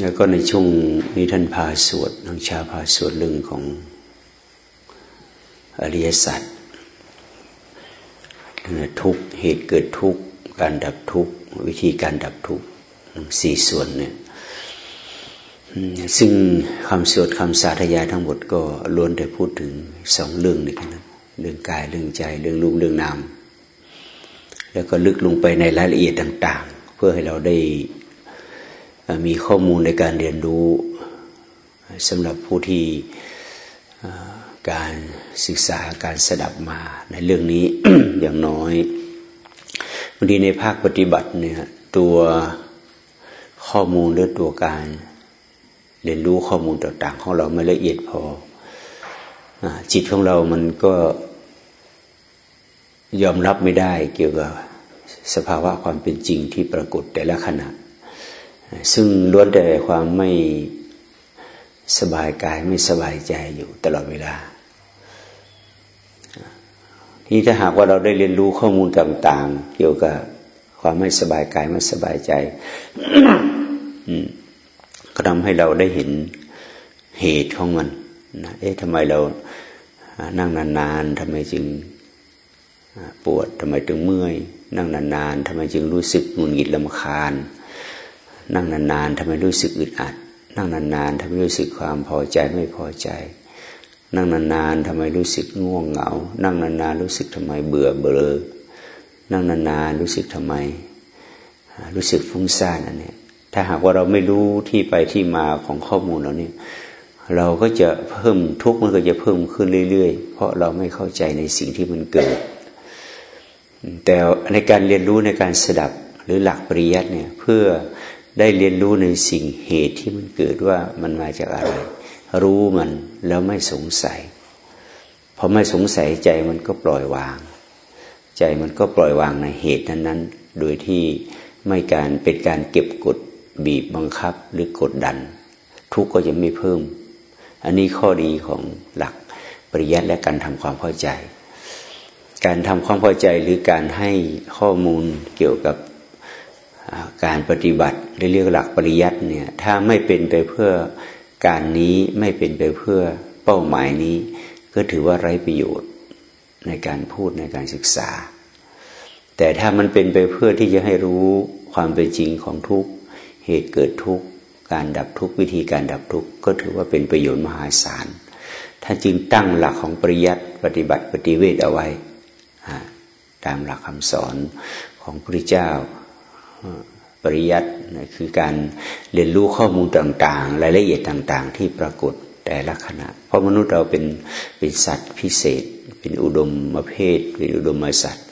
แล้วก็ในช่วงนี้ท่านพาสวดน้องชาพาสวดเรื่องของอริยสัจเรื่องทุกเหตุเกิดทุกการดับทุกวิธีการดับทุกสี่ส่วนเนี่ยซึ่งคำสวดคำสาธยายทั้งหมดก็ล้วนแต่พูดถึงสองเรื่องนี้กันนะเรื่องกายเรื่องใจเรื่องรูปเรื่องนามแล้วก็ลึกลงไปในรายละเอียดต่าง ๆ เพื่อให้เราได้ มีข้อมูลในการเรียนรู้สำหรับผู้ที่การศึกษาการสดับมาในเรื่องนี้ อย่างน้อยบางทีในภาคปฏิบัติเนี่ยตัวข้อมูลหรือตัวการเรียนรู้ข้อมูลต่าง ๆ ของเราไม่ละเอียดพออจิตของเรามันก็ยอมรับไม่ได้เกี่ยวกับสภาวะความเป็นจริงที่ปรากฏแต่ละขณะ ซึ่งล้วนแต่ความไม่สบายกายไม่สบายใจอยู่ตลอดเวลาที่ถ้าหากว่าเราได้เรียนรู้ข้อมูลต่าง ๆ เกี่ยวกับความไม่สบายกายไม่สบายใจก็ทำให้เราได้เห็นเหตุของมันนะเอ๊ะทำไมเรานั่งนานๆทำไมจึงปวดทำไมถึงเมื่อย นั่งนานๆทำไมจึงรู้สึกหงุดหงิดลำคาญ นั่งนานๆทำไมรู้สึกอึดอัด นั่งนานๆทำไมรู้สึกความพอใจไม่พอใจ นั่งนานๆทำไมรู้สึกง่วงเหงา นั่งนานๆรู้สึกทำไมเบื่อเบลอนั่งนานๆรู้สึกทำไม รู้สึกฟุ้งซ่านอันนี้ถ้าหากว่าเราไม่รู้ที่ไปที่มาของข้อมูลเราเนี่ยเราก็จะเพิ่มทุกข์มันก็จะเพิ่มขึ้นเรื่อยๆ เพราะเราไม่เข้าใจในสิ่งที่มันเกิด แต่ในการเรียนรู้ในการสดับหรือหลักปริยัติเนี่ยเพื่อ ได้เรียนรู้ในสิ่งเหตุที่มันเกิดว่ามันมาจากอะไร รู้มันแล้วไม่สงสัยพอไม่สงสัยใจมันก็ปล่อยวาง ใจมันก็ปล่อยวางในเหตุนั้นๆ โดยที่ไม่การเป็นการเก็บกดบีบบังคับหรือกดดัน ทุกข์ก็จะไม่เพิ่ม อันนี้ข้อดีของหลักปริยัติและการทำความเข้าใจ การทำความเข้าใจหรือการให้ข้อมูลเกี่ยวกับ การปฏิบัติเรียกหลักปริยัติเนี่ยถ้าไม่เป็นไปเพื่อการนี้ไม่เป็นไปเพื่อเป้าหมายนี้ ก็ถือว่าไร้ประโยชน์ในการพูดในการศึกษา แต่ถ้ามันเป็นไปเพื่อที่จะให้รู้ความเป็นจริงของทุกเหตุเกิดทุกการดับทุกวิธีการดับทุกก็ถือว่าเป็นประโยชน์มหาศาลท่านจึงตั้งหลักของปริยัติปฏิบัติปฏิเวทเอาไว้ตามหลักคำสอนของพระเจ้า ปริยัติคือการเรียนรู้ข้อมูลต่างๆ รายละเอียดต่างๆ ที่ปรากฏแต่ละขณะ เพราะมนุษย์เราเป็นเป็นสัตว์พิเศษ เป็นอุดมมเพศเป็นอุดมมสัตว์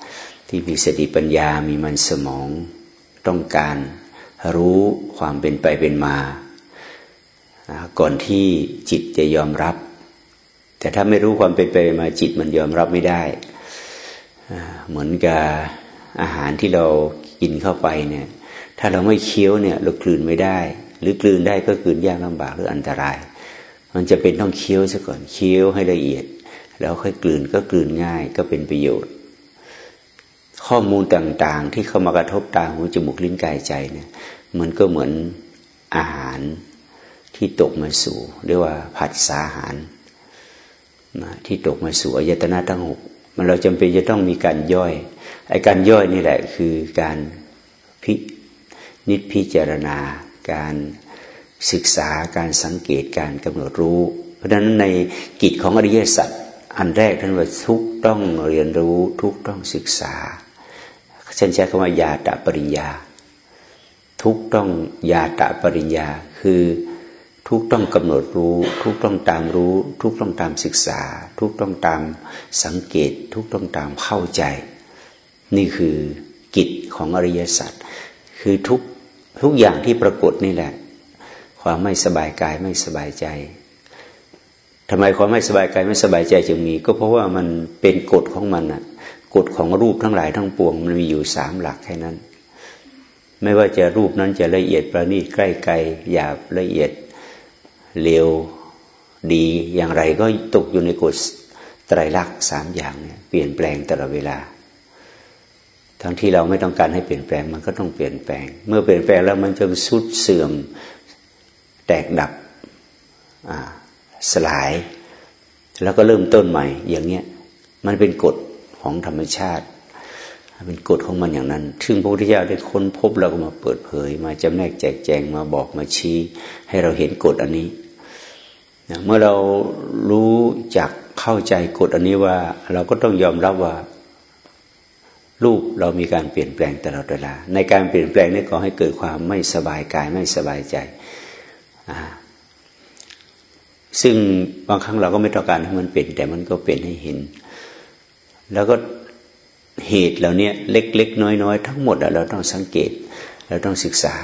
ที่มีสติปัญญามีมันสมองต้องการรู้ความเป็นไปเป็นมา ก่อนที่จิตจะยอมรับ แต่ถ้าไม่รู้ความเป็นไปมาจิตมันยอมรับไม่ได้ เหมือนกับอาหารที่เรา กินเข้าไปเนี่ย ถ้าเราไม่เคี้ยวเนี่ยเรากลืนไม่ได้ หรือกลืนได้ก็กลืนยากลำบากหรืออันตราย มันจะเป็นต้องเคี้ยวซะก่อนเคี้ยวให้ละเอียด แล้วค่อยกลืนก็กลืนง่ายก็เป็นประโยชน์ ข้อมูลต่างๆ ที่เข้ามากระทบตาหูจมูกลิ้นกายใจเนี่ยมันก็เหมือนอาหารที่ตกมาสู่เรียกว่าผัสสาหารที่ตกมาสู่อายตนะทั้งหกมันเราจำเป็นจะต้องมีการย่อย ไอ้การย่อยนี่แหละคือการพินิจพิจารณา การศึกษาการสังเกตการกำหนดรู้ เพราะฉะนั้นในกิจของอริยสัจอันแรกท่านว่าทุกต้องเรียนรู้ทุกต้องศึกษาเช่นใช้คำว่ายาตะปริญญา ทุกต้องยาตะปริญญา คือทุกต้องกำหนดรู้ ทุกต้องตามรู้ ทุกต้องตามศึกษา ทุกต้องตามสังเกต ทุกต้องตามเข้าใจ นี่คือกิจของอริยสัจคือทุกทุกอย่างที่ปรากฏนี่แหละ ความไม่สบายกายไม่สบายใจทำไมความไม่สบายกายไม่สบายใจจึงมี ก็เพราะว่ามันเป็นกฎของมันอะกฎของรูปทั้งหลายทั้งปวง มันมีอยู่สามหลักแค่นั้น ไม่ว่าจะรูปนั้นจะละเอียดประณีตใกล้ไกลหยาบละเอียดเร็วดีอย่างไรก็ตกอยู่ในกฎไตรลักษณ์สามอย่างเนี่ยเปลี่ยนแปลงตลอดเวลา ทั้งที่เราไม่ต้องการให้เปลี่ยนแปลงมันก็ต้องเปลี่ยนแปลง เมื่อเปลี่ยนแปลงแล้วมันจะสุดเสื่อมแตกดับสลาย แล้วก็เริ่มต้นใหม่ อย่างเงี้ยมันเป็นกฎของธรรมชาติ เป็นกฎของมันอย่างนั้น ซึ่งพระพุทธเจ้าได้ค้นพบแล้วก็มาเปิดเผย มาจำแนกแจกแจงมาบอกมาชี้ ให้เราเห็นกฎอันนี้เมื่อเรารู้จักเข้าใจกฎอันนี้ว่า เราก็ต้องยอมรับว่า รูปเรามีการเปลี่ยนแปลงตลอดเวลา ในการเปลี่ยนแปลงนี้ก็ให้เกิดความไม่สบายกายไม่สบายใจ ซึ่งบางครั้งเราก็ไม่ต้องการให้มันเปลี่ยนแต่มันก็เปลี่ยนให้เห็น แล้วก็เหตุเหล่านี้เล็กๆ น้อยๆ ทั้งหมดเราต้องสังเกต เราต้องศึกษา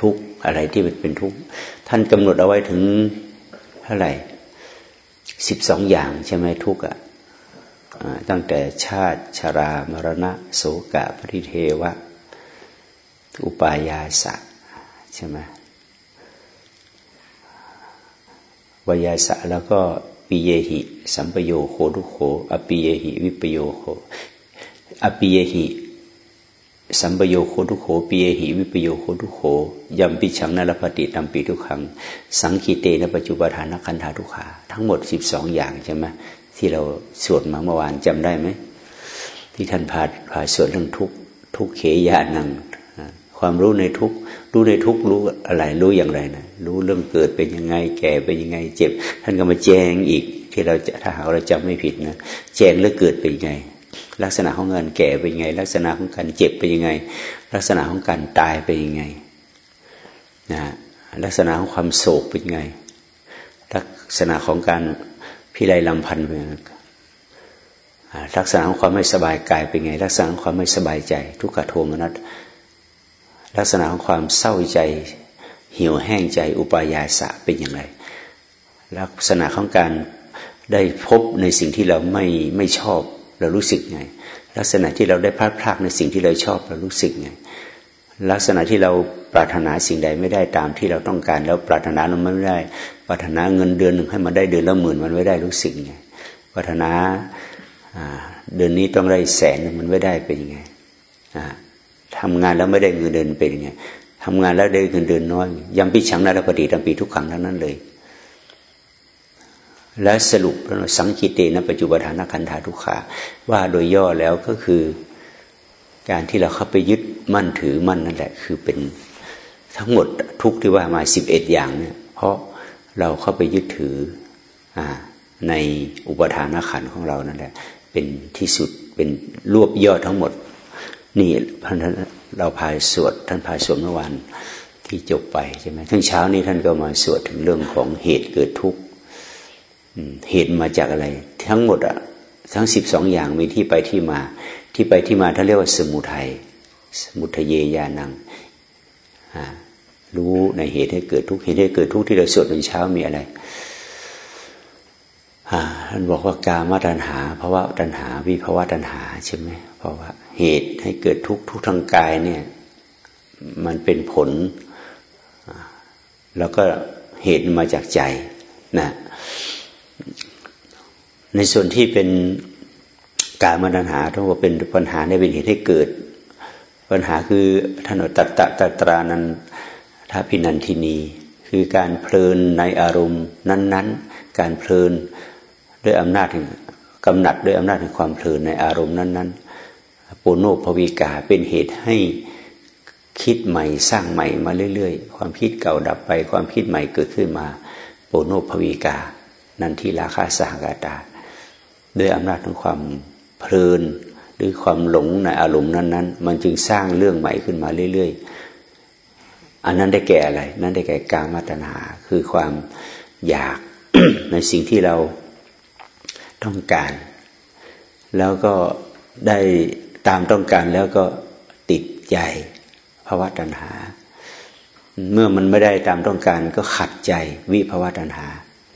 ทุกอะไรที่มันเป็นทุกท่านกำหนดเอาไว้ถึงเท่าไหร่สิบสองอย่างใช่ไหมทุกอะ ตั้งแต่ชาติชรามรณะ โสกะปริเทวะ อุปายาสะใช่ไหมวยาสะแล้วก็ปิเยหิ สัมปโยโคทุโขอปิเยหิ วิปโยโคอปิเยหิ สัมปโยโคทุโขปิเยหิ วิปโยโคทุโขยัมปิชังนรปฏิตัมปีทุกขัง สังคีเตนปัจจุบันานคันธาทุขา ทั้งหมดสิบสองอย่างใช่ไหม ที่เราสวดมาเมื่อวานจำได้ไหมที่ท่านพาพาสวดเรื่องทุกทุกเขยานังความรู้ในทุกรู้ในทุกรู้อะไรรู้อย่างไรนะรู้เรื่องเกิดเป็นยังไง แก่เป็นยังไง เจ็บ ท่านก็มาแจ้งอีก ที่เราจะถ้าหากเราจำไม่ผิดนะแจ้งเรื่องเกิดเป็นยังไง ลักษณะของเงินแก่เป็นยังไง ลักษณะของการเจ็บเป็นยังไง ลักษณะของการตายเป็นยังไงนะลักษณะของความโศกเป็นยังไง ลักษณะของการ พิไรลำพันธ์เป็นลักษณะของความไม่สบายกายเป็นไง ลักษณะของความไม่สบายใจ ทุกขโทมนัสลักษณะของความเศร้าใจเหี่ยวแห้งใจอุปายาสะเป็นอย่างไร ลักษณะของการได้พบในสิ่งที่เราไม่ไม่ชอบเรารู้สึกไง ลักษณะที่เราได้พลาดพลาดในสิ่งที่เราชอบเรารู้สึกไง ลักษณะที่เราปรารถนาสิ่งใดไม่ได้ตามที่เราต้องการ แล้วปรารถนาเราไม่ได้ ปรารถนาเงินเดือนหนึ่งให้มันได้เดือนละหมื่นมันไม่ได้รู้สึกไงปรารถนาเดือนนี้ต้องได้แสนมันไม่ได้เป็นยังไงทำงานแล้วไม่ได้เงินเดือนเป็นยังไงทำงานแล้วได้เงินเดือนน้อยยังปีฉังนาฏปฏิตัมปีทุกขังทั้งนั้นเลย และสรุปสังกิเตนะปัจจุบันคันธาทุกขาว่าโดยย่อแล้วก็คือการที่เราเข้าไปยึดมั่นถือมั่นนั่นแหละ คือเป็นทั้งหมดทุกที่ว่ามาสิบเอ็ดอย่างเนี่ยเพราะ เราเข้าไปยึดถืออในอุปทานขันของเรานั่นแหละ เป็นที่สุดเป็นรวบยอดทั้งหมด นี่พันธเราพายสวด ท่านพายสวดเมื่อวานที่จบไปใช่ไหมทั้งเช้านี้ท่านก็มาสวดถึงเรื่องของเหตุเกิดทุกข์เหตุมาจากอะไร ทั้งหมดอะทั้งสิบสองอย่างมีที่ไปที่มา ที่ไปที่มาท่านเรียกว่าสมุทัยสมุทเยยานัง รู้ในเหตุให้เกิดทุกเหตุให้เกิดทุกที่เราสวดตอนเช้ามีอะไรท่านบอกว่ากามาตัญหาภาวะตัญหา วิภาวะตัญหาใช่ไหมเพราะว่าเหตุให้เกิดทุกทุกทางกายเนี่ย มันเป็นผล แล้วก็เหตุมาจากใจนะในส่วนที่เป็นกามาตัญหาทั้งว่าเป็นปัญหาในเป็นเหตุให้เกิด ปัญหาคือท่านตัตตะตตรานั้น ท้าพินันทินี คือการเพลินในอารมณ์นั้น ๆ การเพลินด้วยอำนาจถึงกำหนัดด้วยอำนาจแห่งความเพลินในอารมณ์นั้น ๆ ปุโนภวิกาเป็นเหตุให้คิดใหม่สร้างใหม่มาเรื่อย ๆ ความคิดเก่าดับไป ความคิดใหม่เกิดขึ้นมาปุโนภวิกา นันทิราคาสหกาตาด้วยอำนาจของความเพลินหรือความหลงในอารมณ์นั้น ๆ มันจึงสร้างเรื่องใหม่ขึ้นมาเรื่อย ๆ อันนั้นได้แก่อะไร นั่นได้แก่กามาตนาคือความอยากในสิ่งที่เราต้องการ แล้วก็ได้ตามต้องการแล้วก็ติดใจภาวะตัณหา เมื่อมันไม่ได้ตามต้องการก็ขัดใจวิภาวะตัณหา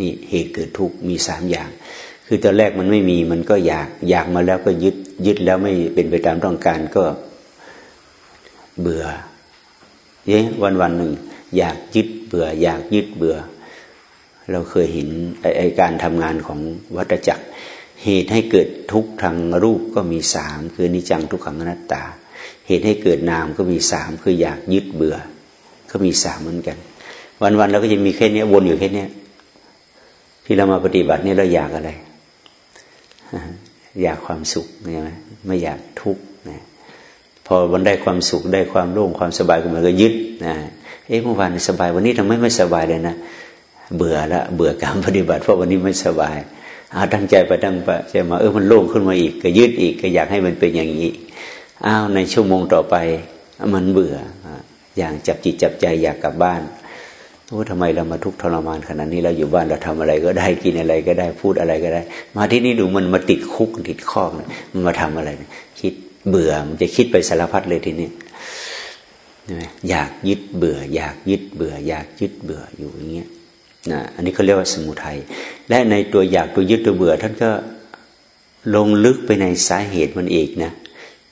นี่เหตุเกิดทุกข์มีสามอย่าง คือตอนแรกมันไม่มีมันก็อยากอยากมาแล้วก็ยึดยึดแล้วไม่เป็นไปตามต้องการก็เบื่อ เย้วันวันหนึ่งอยากยึดเบื่อ อยากยึดเบื่อ เราเคยเห็นไอการทำงานของวัฏจักร เหตุให้เกิดทุกข์ทางรูปก็มีสามคือนิจังทุกขังอนัตตา เหตุให้เกิดนามก็มีสามคืออยากยึดเบื่อ ก็มีสามเหมือนกัน วันๆเราก็จะมีแค่นี้วนอยู่แค่นี้ที่เรามาปฏิบัตินี่เราอยากอะไร อยากความสุขใช่ไหมไม่อยากทุกข์ พอวันได้ความสุขได้ความโล่งความสบายก็มันก็ยึดนะเอ๊ะเมื่อวานสบายวันนี้ทำไมไม่สบายเลยนะเบื่อละเบื่อการปฏิบัติ เพราะวันนี้ไม่สบายเอาตั้งใจไปตั้งไปจะมาเออมันโล่งขึ้นมาอีก ก็ยึดอีกก็อยากให้มันเป็นอย่างนี้อ้าวในชั่วโมงต่อไปมันเบื่อ อย่างจับจิตจับใจอยากกลับบ้านโอ้ทำไมเรามาทุกข์ทรมานขนาดนี้เราอยู่บ้านเราทำอะไรก็ได้กินอะไรก็ได้พูดอะไรก็ได้ มาที่นี่ดูมันมาติดคุกติดข้องมันมาทำอะไรคิด เบื่อมันจะคิดไปสารพัดเลยทีนี้อยากยึดเบื่อ อยากยึดเบื่อ อยากยึดเบื่ออยู่อย่างเงี้ยนะอันนี้เขาเรียกว่าสมุทัยและในตัวอยากตัวยึดตัวเบื่อ ท่านก็ลงลึกไปในสาเหตุมันเองนะ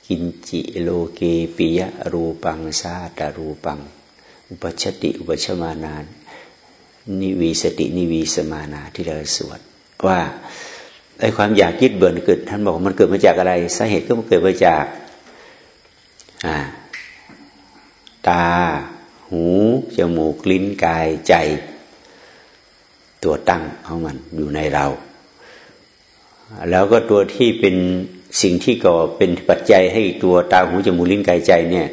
กินจิโลเกปิยะรูปังซาตารูปัง อุปชติอุปชมานานนิวีสตินิวีสมานาที่เราสวดว่า ไอ้ความอยากยึดเบื่อเกิด ท่านบอกมันเกิดมาจากอะไรสาเหตุก็มันเกิดมาจากตา หูจมูกลิ้นกายใจ ตัวตั้งของมันอยู่ในเรา แล้วก็ตัวที่เป็นสิ่งที่ก่อเป็นปัจจัยให้ตัวตาหูจมูกลิ้นกายใจเนี่ย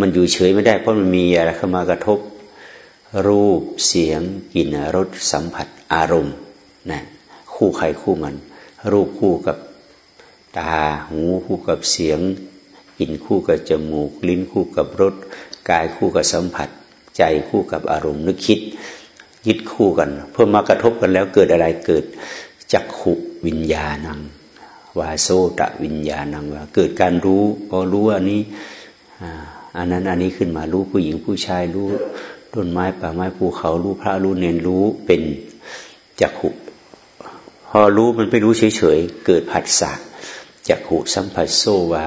มันอยู่เฉยไม่ได้ เพราะมันมีอะไรเข้ามากระทบ รูปเสียงกลิ่นรสสัมผัสอารมณ์นะคู่ใครคู่มัน รูปคู่กับตาหูคู่กับเสียงกลิ่นคู่กับจมูก ลิ้นคู่กับรสกายคู่กับสัมผัส ใจคู่กับอารมณ์นึกคิด ยึดคู่กัน เพื่อมากระทบกันแล้วเกิดอะไรเกิดจักขุวิญญาณังวาโซตะวิญญาณังว่าเกิดการรู้พอรู้อันนี้อันนั้นอันนี้ขึ้นมารู้ผู้หญิงผู้ชายรู้ต้นไม้ป่าไม้ภูเขารู้พระรู้เนนรู้เป็นจักขุ อรู้มันไม่รู้เฉยๆ เกิดผัสสะจักขุสัมผัสโซวา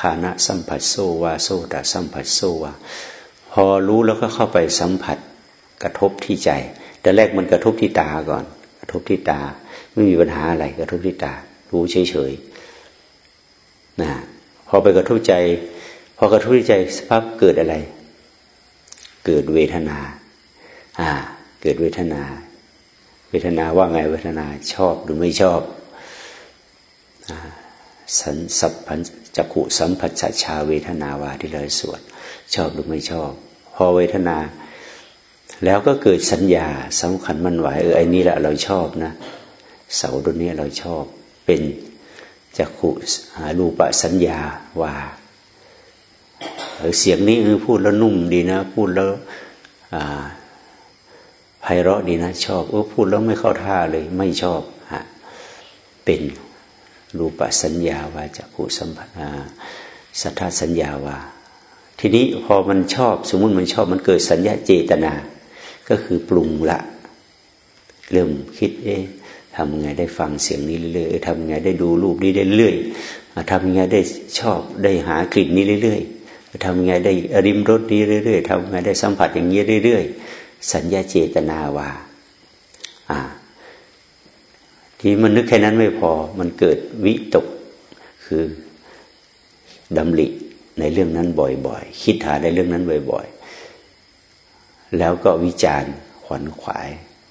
คานะสัมผัสโซวาโซตะสัมผัสโซวาพอรู้แล้วก็เข้าไปสัมผัสกระทบที่ใจ แต่แรกมันกระทบที่ตาก่อน กระทบที่ตา ไม่มีปัญหาอะไรกระทบที่ตา รู้เฉยๆนะพอไปกระทบใจ พอกระทบใจสภาพเกิดอะไร เกิดเวทนา อ่า เกิดเวทนา เวทนาว่าไงเวทนาชอบหรือไม่ชอบสันสัพพันจักขุสัมผัสชาเวทนาวาที่เราสวดชอบหรือไม่ชอบ พอเวทนา แล้วก็เกิดสัญญาสำคัญมันไหวเออไอ้นี่แหละเราชอบนะ เสาตัวนี้เราชอบเป็นจักขุหารูปสัญญาว่าเสียงนี้พูดแล้วนุ่มดีนะ พูดแล้ว ไพเราะดีนะ ชอบเออพูดแล้วไม่เข้าท่าเลย ไม่ชอบฮะเป็นรูปสัญญาวาจักขุสัมผัสสัทธาสัญญาวาทีนี้พอมันชอบ สมมุติมันชอบมันเกิดสัญญาเจตนา ก็คือปรุงละ เริ่มคิดเอ๊ะทำไงได้ฟังเสียงนี้เรื่อยๆทำไงได้ดูรูปนี้ได้เรื่อยทำไงได้ชอบได้หากลิ่นนี้เรื่อยๆทำไงได้ริมรสนี้เรื่อยๆทำไงได้สัมผัสอย่างนี้เรื่อย ๆ สัญญาเจตนาว่าอ่า ทีมันนึกแค่นั้นไม่พอ มันเกิดวิตกคือดำริในเรื่องนั้นบ่อยๆ คิดหาในเรื่องนั้นบ่อยๆ แล้วก็วิจารณ์ขวัญขวาย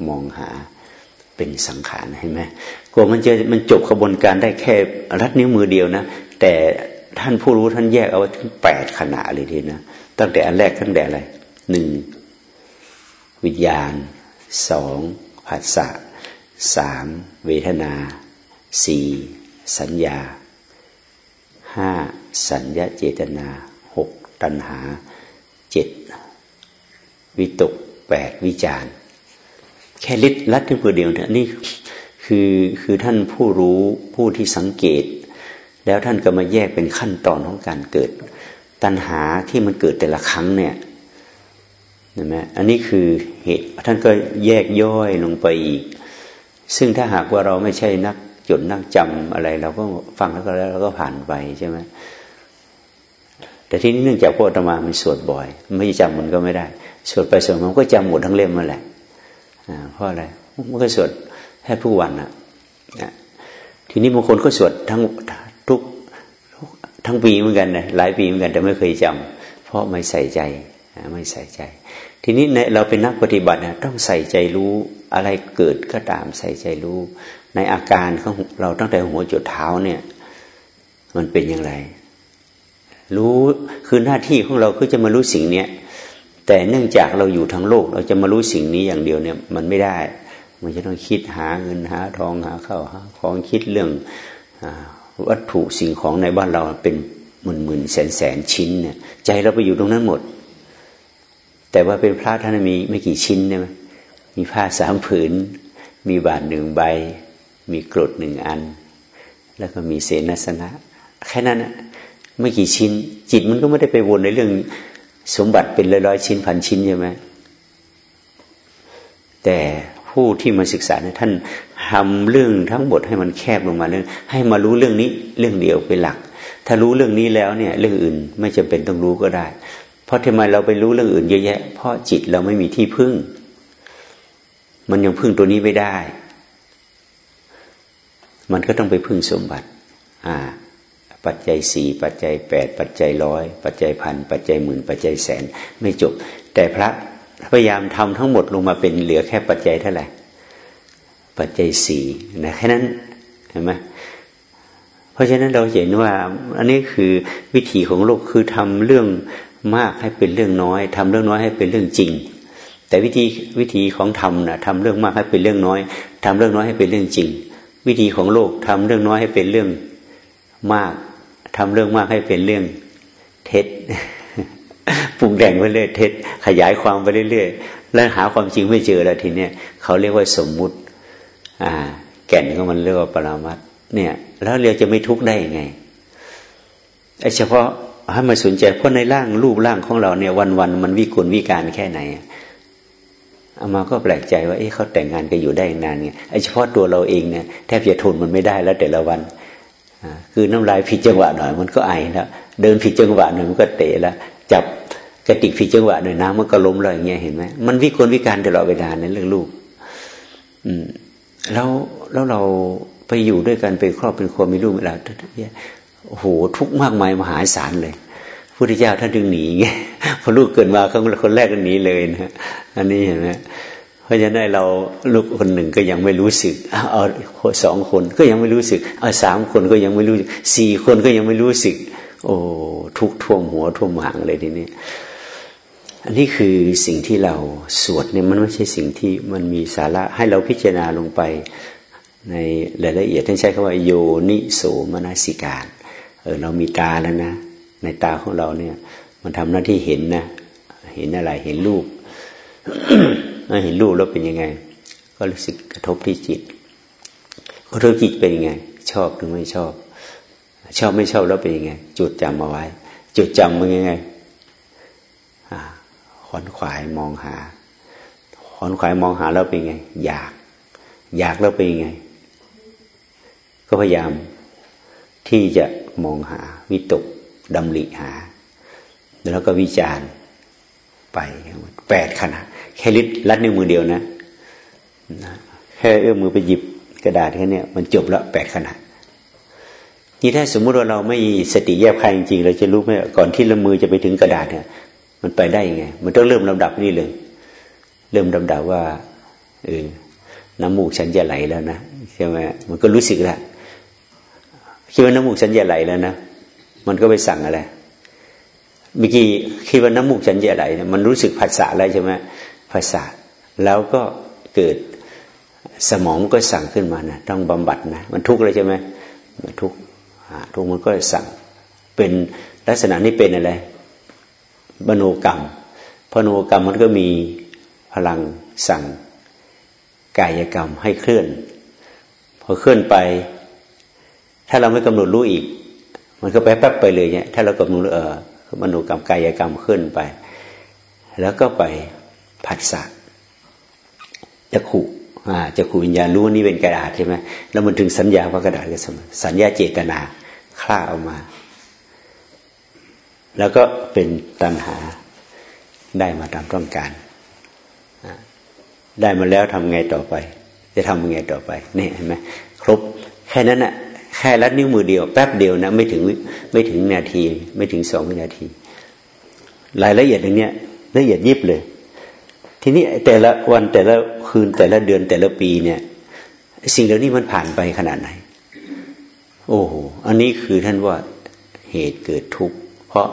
มองหาเป็นสังขารใช่ไหมกลัวมันจะมันจบขบวนการได้แค่รัดนิ้วมือเดียวนะ แต่ท่านผู้รู้ท่านแยกเอาไว้ถึงแปดขณะเลยทีนะ ตั้งแต่อันแรกตั้งแต่อะไรหนึ่ง วิญญาณสองผัสสะสามเวทนาสี่สัญญาห้าสัญญาเจตนาหกตัณหาเจ็ดวิตกแปดวิจารแค่ลิดลัดที่เพื่อเดียวเนี่ยนี่คือคือท่านผู้รู้ผู้ที่สังเกต แล้วท่านก็มาแยกเป็นขั้นตอนของการเกิด ตัณหาที่มันเกิดแต่ละครั้งเนี่ย ห็นไหมอันนี้คือเหตุท่านก็แยกย่อยลงไปอีก ซึ่งถ้าหากว่าเราไม่ใช่นักจดนักจำอะไร เราก็ฟังแล้วก็แล้วเราก็ผ่านไปใช่ไหมแต่ที่นี้เนื่องจากพวกธรรมามันสวดบ่อย ไม่จำมันก็ไม่ได้ สวดไปสวดมาก็จำหมดทั้งเล่มมาแหละเพราะอะไรมันก็สวดแทบทุกวันนะทีนี้บางคนก็สวดทั้งทุกทั้งปีเหมือนกันนะหลายปีเหมือนกันแต่ไม่เคยจำเพราะไม่ใส่ใจ ไม่ใส่ใจ ทีนี้เราเป็นนักปฏิบัตินะต้องใส่ใจรู้อะไรเกิดก็ตามใส่ใจรู้ ในอาการของเราตั้งแต่หัวจุดเท้าเนี่ย มันเป็นอย่างไร รู้คือหน้าที่ของเราคือจะมารู้สิ่งเนี้ยแต่เนื่องจากเราอยู่ทั้งโลก เราจะมารู้สิ่งนี้อย่างเดียวเนี่ย มันไม่ได้ มันจะต้องคิดหาเงินหาทองหาข้าวหาของคิดเรื่องวัตถุสิ่งของในบ้านเราเป็นหมื่นหมื่นแสนแสนชิ้นเนี่ยใจเราไปอยู่ตรงนั้นหมด แต่ว่าเป็นพระท่านมีไม่กี่ชิ้นใช่ไหมมีผ้าสามผืน มีบาทหนึ่งใบ มีกรดหนึ่งอัน แล้วก็มีเสนาสนะ แค่นั้นนะไม่กี่ชิ้น จิตมันก็ไม่ได้ไปวนในเรื่องสมบัติเป็นร้อยร้อยชิ้นพันชิ้นใช่ไหมแต่ผู้ที่มาศึกษาเนี่ยท่านทำเรื่องทั้งหมดให้มันแคบลงมาเรื่องให้มารู้เรื่องนี้เรื่องเดียวเป็นหลัก ถ้ารู้เรื่องนี้แล้วเนี่ย เรื่องอื่นไม่จำเป็นต้องรู้ก็ได้ เพราะทำไมเราไปรู้เรื่องอื่นเยอะแยะ เพราะจิตเราไม่มีที่พึ่ง มันยังพึ่งตัวนี้ไม่ได้ มันก็ต้องไปพึ่งสมบัติ อ่า ปัจจัยสี่ปัจจัยแปดปัจจัยร้อยปัจจัยพันปัจจัยหมื่นปัจจัยแสน ไม่จบ แต่พระพยายามทำทั้งหมดลงมาเป็นเหลือแค่ปัจจัยเท่าไหร่ปัจจัยสี่นะแค่นั้นเห็นไหมเพราะฉะนั้นเราเห็นว่า อันนี้คือวิถีของโลกคือทำเรื่อง มากให้เป็นเรื่องน้อยทำเรื่องน้อยให้เป็นเรื่องจริง แต่วิธีวิธีของธรรมนะทำเรื่องมากให้เป็นเรื่องน้อยทำเรื่องน้อยให้เป็นเรื่องจริง วิธีของโลกทำเรื่องน้อยให้เป็นเรื่องมากทำเรื่องมากให้เป็นเรื่องเท็จปรุงแต่งไปเรื่อยเท็จขยายความไปเรื่อยๆแล้วหาความจริงไม่เจอแล้วทีเนี้ยเขาเรียกว่าสมมุติ อ่า แก่นของมันเรียกว่าปรามัดเนี่ย แล้วเราจะไม่ทุกข์ได้ยังไงไอ้เฉพาะ ให้มาสนใจเพราะในร่างรูปร่างของเราเนี่ยวันวันมันวิกลวิการแค่ไหนเอามาก็แปลกใจว่าเอ๊ะเขาแต่งงานกันอยู่ได้นานเนี่ยไอ้เฉพาะตัวเราเองเนี่ยแทบจะทนมันไม่ได้แล้วแต่ละวันคือน้ำลายผิดจังหวะหน่อยมันก็ไอแล้วเดินผิดจังหวะหน่อยมันก็เตะแล้วจับกระติกผิดจังหวะหน่อยน้ำมันก็ล้มเลยอย่างเงี้ยเห็นไหมมันวิกลวิการตลอดเวลาในเรื่องลูก อืม แล้วแล้วเราไปอยู่ด้วยกันเป็นครอบเป็นครัวมีลูกมีหลาโอ้โหทุกมากมายมหาศาลเลย พุทธเจ้าท่านดึงหนีไงพอลูกเกิดมาเขาคนแรกก็หนีเลยนะอันนี้เห็นไหมเพราะฉะนั้นเราลูกคนหนึ่งก็ยังไม่รู้สึกเอาสองคนก็ยังไม่รู้สึกเอาสามคนก็ยังไม่รู้สี่คนก็ยังไม่รู้สึก โอ้ทุกท่วมหัวท่วมหางเลยทีนี้อันนี้คือสิ่งที่เราสวดเนี่ยมันไม่ใช่สิ่งที่มันมีสาระให้เราพิจารณาลงไปในรายละเอียดท่านใช้คำว่าโยนิโสมนสิการเออเรามีตาแล้วนะ ในตาของเราเนี่ย มันทำหน้าที่เห็นนะ เห็นอะไรเห็นรูปเห็นรูปแล้วเป็นยังไง ก็รู้สึกกระทบที่จิตกระทบจิตเป็นยังไง ชอบหรือไม่ชอบ ชอบไม่ชอบแล้วเป็นยังไงจดจำเอาไว้จดจำมันยังไงขอนขวายมองหาขอนขวายมองหาแล้วเป็นไง อยาก อยากแล้วเป็นยังไง ก็พยายามที่จะมองหาวิตก ดำริหา แล้วก็วิจารณ์ไปแปดขนาดแค่ลิดลัดนิ้วมือเดียวนะแค่เอื้อมมือไปหยิบกระดาษแค่นี้มันจบล้วแปดขนาดนี่ถ้าสมมุติว่าเราไม่สติแยบคายจริงๆเราจะรู้ไหมก่อนที่ละมือจะไปถึงกระดาษเนี่ยมันไปได้ยังไง มันต้องเริ่มลำดับนี่เลย เริ่มลำดับว่าเออน้ำมูกฉันจะไหลแล้วนะใช่ไหมมันก็รู้สึกแล้วคิดว่าน้ำมูกฉันจะไหลแล้วนะ มันก็ไปสั่งอะไรเมื่อกี้คิดว่าน้ำมูกฉันจะไหลเนี่ยมันรู้สึกผัสสะอะไรใช่ไหมผัสสะแล้วก็เกิดสมองก็สั่งขึ้นมานะต้องบำบัดนะมันทุกข์เลยใช่ไหมมันทุกข์ทุกข์มันก็สั่งเป็นลักษณะนี้เป็นอะไรมโนกรรมพโนกรรมมันก็มีพลังสั่งกายกรรมให้เคลื่อน พอเคลื่อนไป ถ้าเราไม่กำหนดรู้อีก มันก็ไปแป๊บไปเลยเนี่ยถ้าเรากำหนดเออมโนกรรมกายกรรมเคลื่อนไป แล้วก็ไปผัสสะจะขู่อ่าจะขู่วิญญาณรู้นี่เป็นกระดาษใช่ไหมแล้วมันถึงสัญญาว่ากระดาษก็สมสัญญาเจตนาคล้าออกมา แล้วก็เป็นตัณหาได้มาตามต้องการ ได้มาแล้วทำไงต่อไป จะทำยังไงต่อไปนี่เห็นไหมครบแค่นั้นนะ่ะ แค่ลัดนิ้วมือเดียวแป๊บเดียวนะไม่ถึงไม่ถึงนาที ไม่ถึงสองวินาที รายละเอียดอย่างเนี้ยละเอียดยิบเลย ทีนี้แต่ละวันแต่ละคืนแต่ละเดือนแต่ละปีเนี่ย สิ่งเหล่านี้มันผ่านไปขนาดไหน โอ้โหอันนี้คือท่านว่าเหตุเกิดทุกข์เพราะ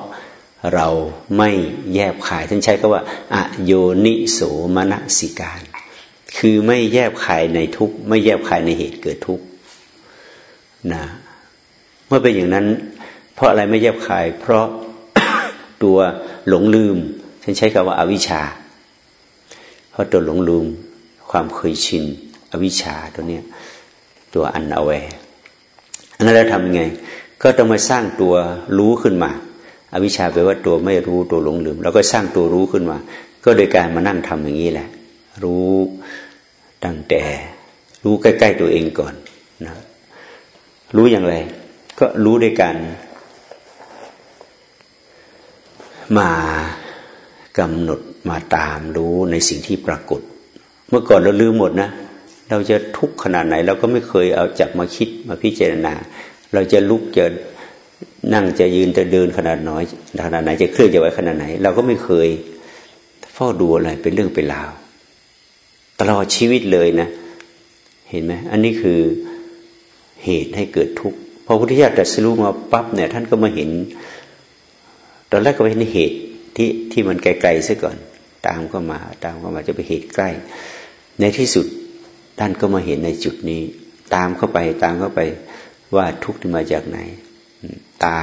เราไม่แยบขายท่านใช้คำว่าอโยนิโสมนสิการ คือไม่แยบขายในทุกข์ไม่แยบขายในเหตุเกิดทุกข์ นะเมื่อเป็นอย่างนั้น เพราะอะไรไม่แยบขาย เพราะตัวหลงลืม ฉันใช้คำว่าอาวิชชา เพราะตัวหลงลืม ความเคยชินอวิชชาตัวเนี้ยตัวอันเอาแวอันนั้นเราทำยังไง ก็ต้องมาสร้างตัวรู้ขึ้นมาอวิชชาแปลว่าตัวไม่รู้ตัวหลงลืมเราก็สร้างตัวรู้ขึ้นมา ก็โดยการมานั่งทำอย่างนี้แหละ รู้ตั้งแต่ รู้ใกล้ ๆ ตัวเองก่อนนะ รู้อย่างไร ก็รู้ด้วยการมากำหนดมาตามรู้ในสิ่งที่ปรากฏ เมื่อก่อนเราลืมหมดนะ เราจะทุกข์ขนาดไหน เราก็ไม่เคยเอาจับมาคิดมาพิจารณา เราจะลุกจะนั่งจะยืนจะเดินขนาดน้อยขนาดไหนจะเคลื่อนจะไหวขนาดไหน เราก็ไม่เคยเฝ้าดูอะไรเป็นเรื่องเป็นราวตลอดชีวิตเลยนะ เห็นไหมอันนี้คือ เหตุให้เกิดทุกข์พอพุทธิยถาตรัสรู้มาปั๊บเนี่ยท่านก็มาเห็น ตอนแรกก็เห็นเหตุที่ที่มันไกลๆซะก่อน ตามเข้ามา ตามเข้ามาจะไปเหตุใกล้ ในที่สุดท่านก็มาเห็นในจุดนี้ ตามเข้าไปตามเข้าไปว่าทุกข์มาจากไหน ตา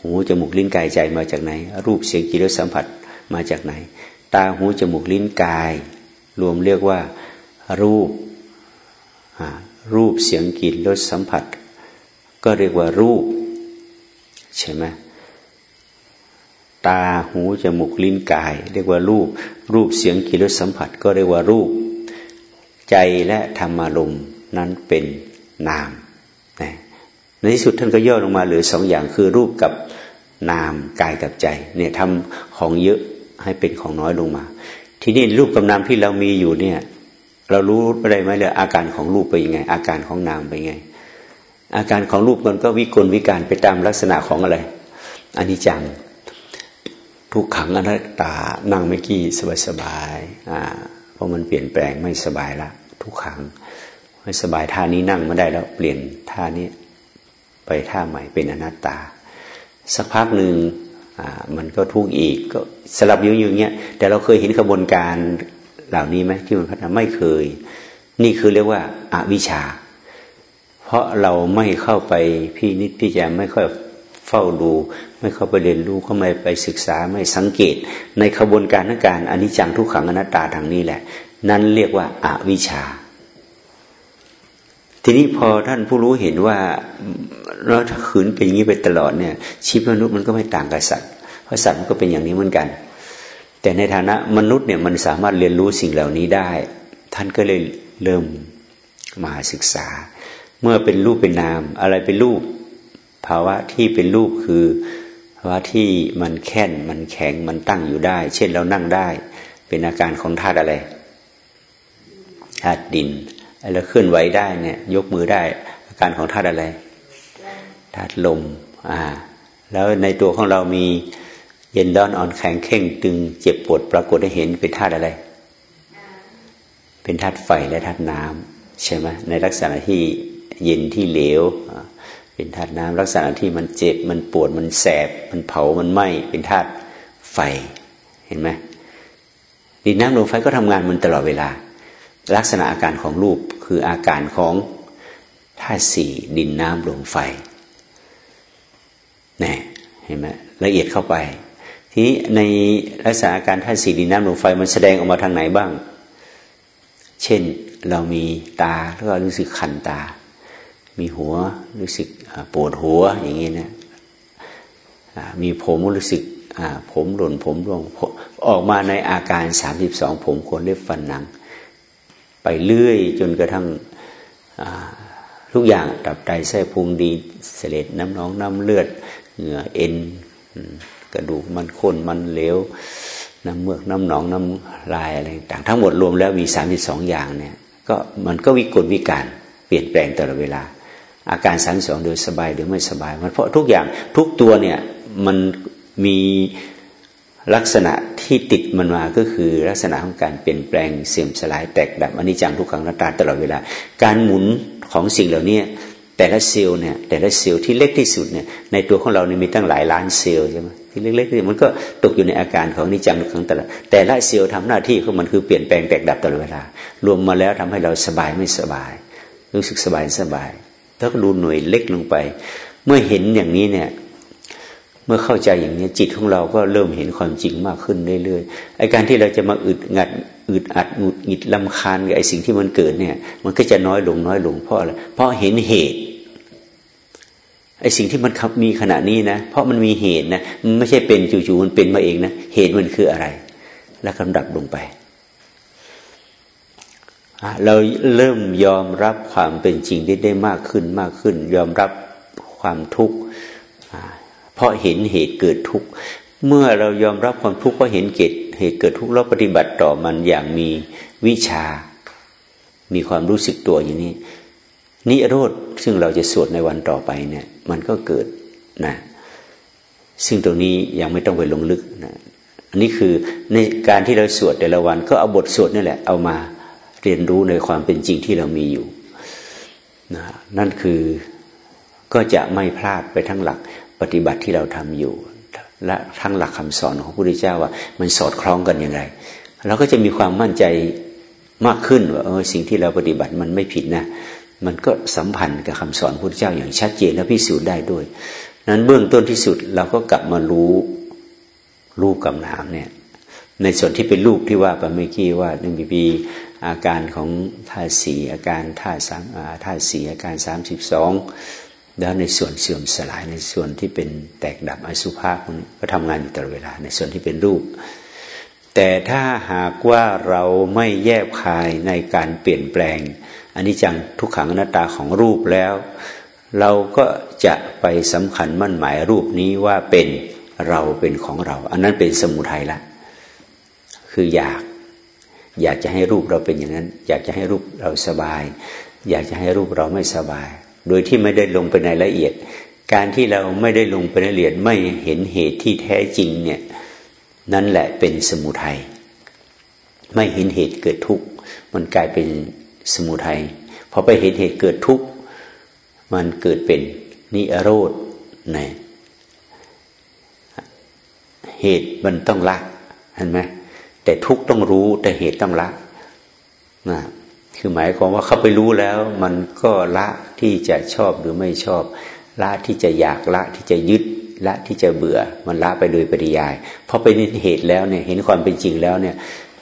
หูจมูกลิ้นกายใจมาจากไหน รูปเสียงกลิ่นรสสัมผัสมาจากไหน ตาหูจมูกลิ้นกาย รวมเรียกว่ารูป รูปเสียงกลิ่นรสสัมผัส ก็เรียกว่ารูป ใช่ไหมตาหูจมูกลิ้นกาย เรียกว่ารูป รูปเสียงกลิ่นรสสัมผัส ก็เรียกว่ารูป ใจและธรรมารมณ์นั้นเป็นนามนะในที่สุดท่านก็ย่อลงมาเหลือสองอย่างคือรูปกับนามกายกับใจเนี่ยทำของเยอะให้เป็นของน้อยลงมา ทีนี้รูปกับนามที่เรามีอยู่เนี่ย เรารู้อะไรไหมเลยอาการของรูปไปยังไง อาการของนามไปยังไง อาการของรูปมันก็วิกลวิการไปตามลักษณะของอะไรอันนี้จังทุกขังอนัตตานั่งไม่กี่สบายสบายอ่าเพราะมันเปลี่ยนแปลงไม่สบายละทุกขังไม่สบายท่านี้นั่งไม่ได้แล้ว เปลี่ยนท่านี้ไปท่าใหม่เป็นอนัตตา สักพักหนึ่งมันก็ทุกข์อีกก็สลับอยู่อย่างเงี้ยแต่เราเคยเห็นกระบวนการ เหล่านี้ไหมที่มันพัฒนาไม่เคย นี่คือเรียกว่าอาวิชชา เพราะเราไม่เข้าไปพี่นิดพี่แจไม่ค่อยเฝ้าดู ไม่เข้าไปเรียนรู้เข้าไม่ไปศึกษาไม่สังเกต ในขบวนการนักการอนิจจังทุกขังอนัตตาทางนี้แหละ นั่นเรียกว่าอาวิชชา ทีนี้พอท่านผู้รู้เห็นว่าเราถ้าขืนเป็นอย่างนี้ไปตลอดเนี่ยชีวิตมนุษย์มันก็ไม่ต่างกับสัตว์เพราะสัตว์มันก็เป็นอย่างนี้เหมือนกัน แต่ในฐานะมนุษย์เนี่ยมันสามารถเรียนรู้สิ่งเหล่านี้ได้ ท่านก็เลยเริ่มมาศึกษา เมื่อเป็นรูปเป็นนาม อะไรเป็นรูป ภาวะที่เป็นรูปคือภาวะที่มันแข็งมันแข็งมันตั้งอยู่ได้ เช่นเรานั่งได้ เป็นอาการของธาตุอะไรธาตุดินแล้วเคลื่อนไหวได้เนี่ยยกมือได้ อาการของธาตุอะไรธาตุลมอ่าแล้วในตัวของเรามี เย็นร้อนอ่อนแข็งเข่งตึงเจ็บปวดปรากฏให้เห็นเป็นธาตุอะไร เป็นธาตุไฟและธาตุน้ำใช่ไหมในลักษณะที่เย็นที่เหลว เป็นธาตุน้ำลักษณะที่มันเจ็บมันปวดมันแสบ มันเผามันไหม้เป็นธาตุไฟเห็นไหมดินน้ำลมไฟก็ทำงานมันตลอดเวลา ลักษณะอาการของรูปคืออาการของธาตุสี่ดินน้ำลมไฟนี่เห็นไหมละเอียดเข้าไป ทีนี้ในลักษณะอาการธาตุสี่ดินน้ำลมไฟมันแสดงออกมาทางไหนบ้าง เช่นเรามีตาแล้วก็รู้สึกคันตา มีหัวรู้สึกปวดหัวอย่างนี้นะมีผมรู้สึกผมหล่นผมร่วงออกมาในอาการสามสิบสองผมขนเล็บฟันหนัง ไปเรื่อยจนกระทั่งทุกอย่างตับไตไส้พุงดีเสลดน้ำน้องน้ำเลือดเหงื่อเอ็น กระดูกมันข้นมันเหลวน้ำเมือกน้ำหนองน้ำลายอะไรต่างทั้งหมดรวมแล้วมีสามสิบสองอย่างเนี่ยก็มันก็วิกลวิการเปลี่ยนแปลงตลอดเวลา อาการสามสองโดยสบายหรือไม่สบาย มันเพราะทุกอย่างทุกตัวเนี่ยมันมีลักษณะที่ติดมันมาก็คือลักษณะของการเปลี่ยนแปลงเสื่อมสลายแตกดับอันนี้จังทุกขังนัตตาตลอดเวลา การหมุนของสิ่งเหล่านี้ แต่ละเซลล์เนี่ยแต่ละเซลล์ที่เล็กที่สุดเนี่ยในตัวของเราเนี่ยมีตั้งหลายล้านเซลล์ใช่ไหมที่เล็กๆมันก็ตกอยู่ในอาการของนิจังทุกขังตลอดแต่ละเซลล์ทำหน้าที่ของมันคือเปลี่ยนแปลงแตกดับตลอดเวลารวมมาแล้วทำให้เราสบายไม่สบาย รู้สึกสบายสบายถ้าดูหน่วยเล็กลงไป เมื่อเห็นอย่างนี้เนี่ยเมื่อเข้าใจอย่างนี้จิตของเราก็เริ่มเห็นความจริงมากขึ้นเรื่อยๆไอ้การที่เราจะมาอึดงัดอึดอัดหงุดหงิดลำคาญกับไอ้สิ่งที่มันเกิดเนี่ย มันก็จะน้อยลงน้อยลงเพราะอะไรเพราะเห็นเหตุ ไอ้สิ่งที่มันมีขณะนี้นะ เพราะมันมีเหตุนะมันไม่ใช่เป็นจู่ๆมันเป็นมาเองนะเหตุมันคืออะไร แล้วกำดับลงไปเราเริ่มยอมรับความเป็นจริงได้ได้มากขึ้นมากขึ้น ยอมรับความทุกข์เพราะเห็นเหตุเกิดทุกข์เมื่อเรายอมรับความทุกข์เพราะเห็นเกิดเหตุเกิดทุกข์แล้วปฏิบัติต่อมันอย่างมีวิชา มีความรู้สึกตัวอย่างนี้นิโรธซึ่งเราจะสวดในวันต่อไปเนี่ย มันก็เกิดนะซึ่งตรงนี้ยังไม่ต้องไปลงลึกนะอันนี้คือในการที่เราสวดแต่ละวัน ก็เอาบทสวดนี่แหละ เอามาเรียนรู้ในความเป็นจริงที่เรามีอยู่นะนั่นคือก็จะไม่พลาดไปทั้งหลักปฏิบัติที่เราทำอยู่ และทั้งหลักคำสอนของพระพุทธเจ้าว่า มันสอดคล้องกันอย่างไรเราก็จะมีความมั่นใจมากขึ้นว่าเออสิ่งที่เราปฏิบัติมันไม่ผิดนะ มันก็สัมพันธ์กับคำสอนพระพุทธเจ้าอย่างชัดเจนและพิสูจน์ได้ด้วย นั้นเบื้องต้นที่สุดเราก็กลับมารู้รูปกับนามเนี่ย ในส่วนที่เป็นรูปที่ว่าไปเมื่อกี้ว่าหนึ่งปีอาการของธาตุสีอาการธาตุสามธาตุสีอาการสามสิบสองแล้วในส่วนเสื่อมสลายในส่วนที่เป็นแตกดับอสุภาพก็ทำงานอยู่ตลอดเวลา ในส่วนที่เป็นรูป แต่ถ้าหากว่าเราไม่แยบคายในการเปลี่ยนแปลง อันนี้จังทุกขังอนัตตาของรูปแล้ว เราก็จะไปสำคัญมั่นหมายรูปนี้ว่าเป็นเราเป็นของเรา อันนั้นเป็นสมุทัยละ คืออยาก อยากจะให้รูปเราเป็นอย่างนั้น อยากจะให้รูปเราสบาย อยากจะให้รูปเราไม่สบาย โดยที่ไม่ได้ลงไปในละเอียด การที่เราไม่ได้ลงไปในละเอียดไม่เห็นเหตุที่แท้จริงเนี่ยนั่นแหละเป็นสมุทัยไม่เห็นเหตุเกิดทุกข์มันกลายเป็น สมุทัยพอไปเห็นเหตุเกิดทุกข์มันเกิดเป็นนิโรธนะเหตุมันต้องละเห็นไหมแต่ทุกต้องรู้แต่เหตุต้องละนะคือหมายความว่าเขาไปรู้แล้ว มันก็ละที่จะชอบหรือไม่ชอบ ละที่จะอยากละที่จะยึดละที่จะเบื่อ มันละไปโดยปริยายพอไปเห็นเหตุแล้วเนี่ย เห็นความเป็นจริงแล้วเนี่ย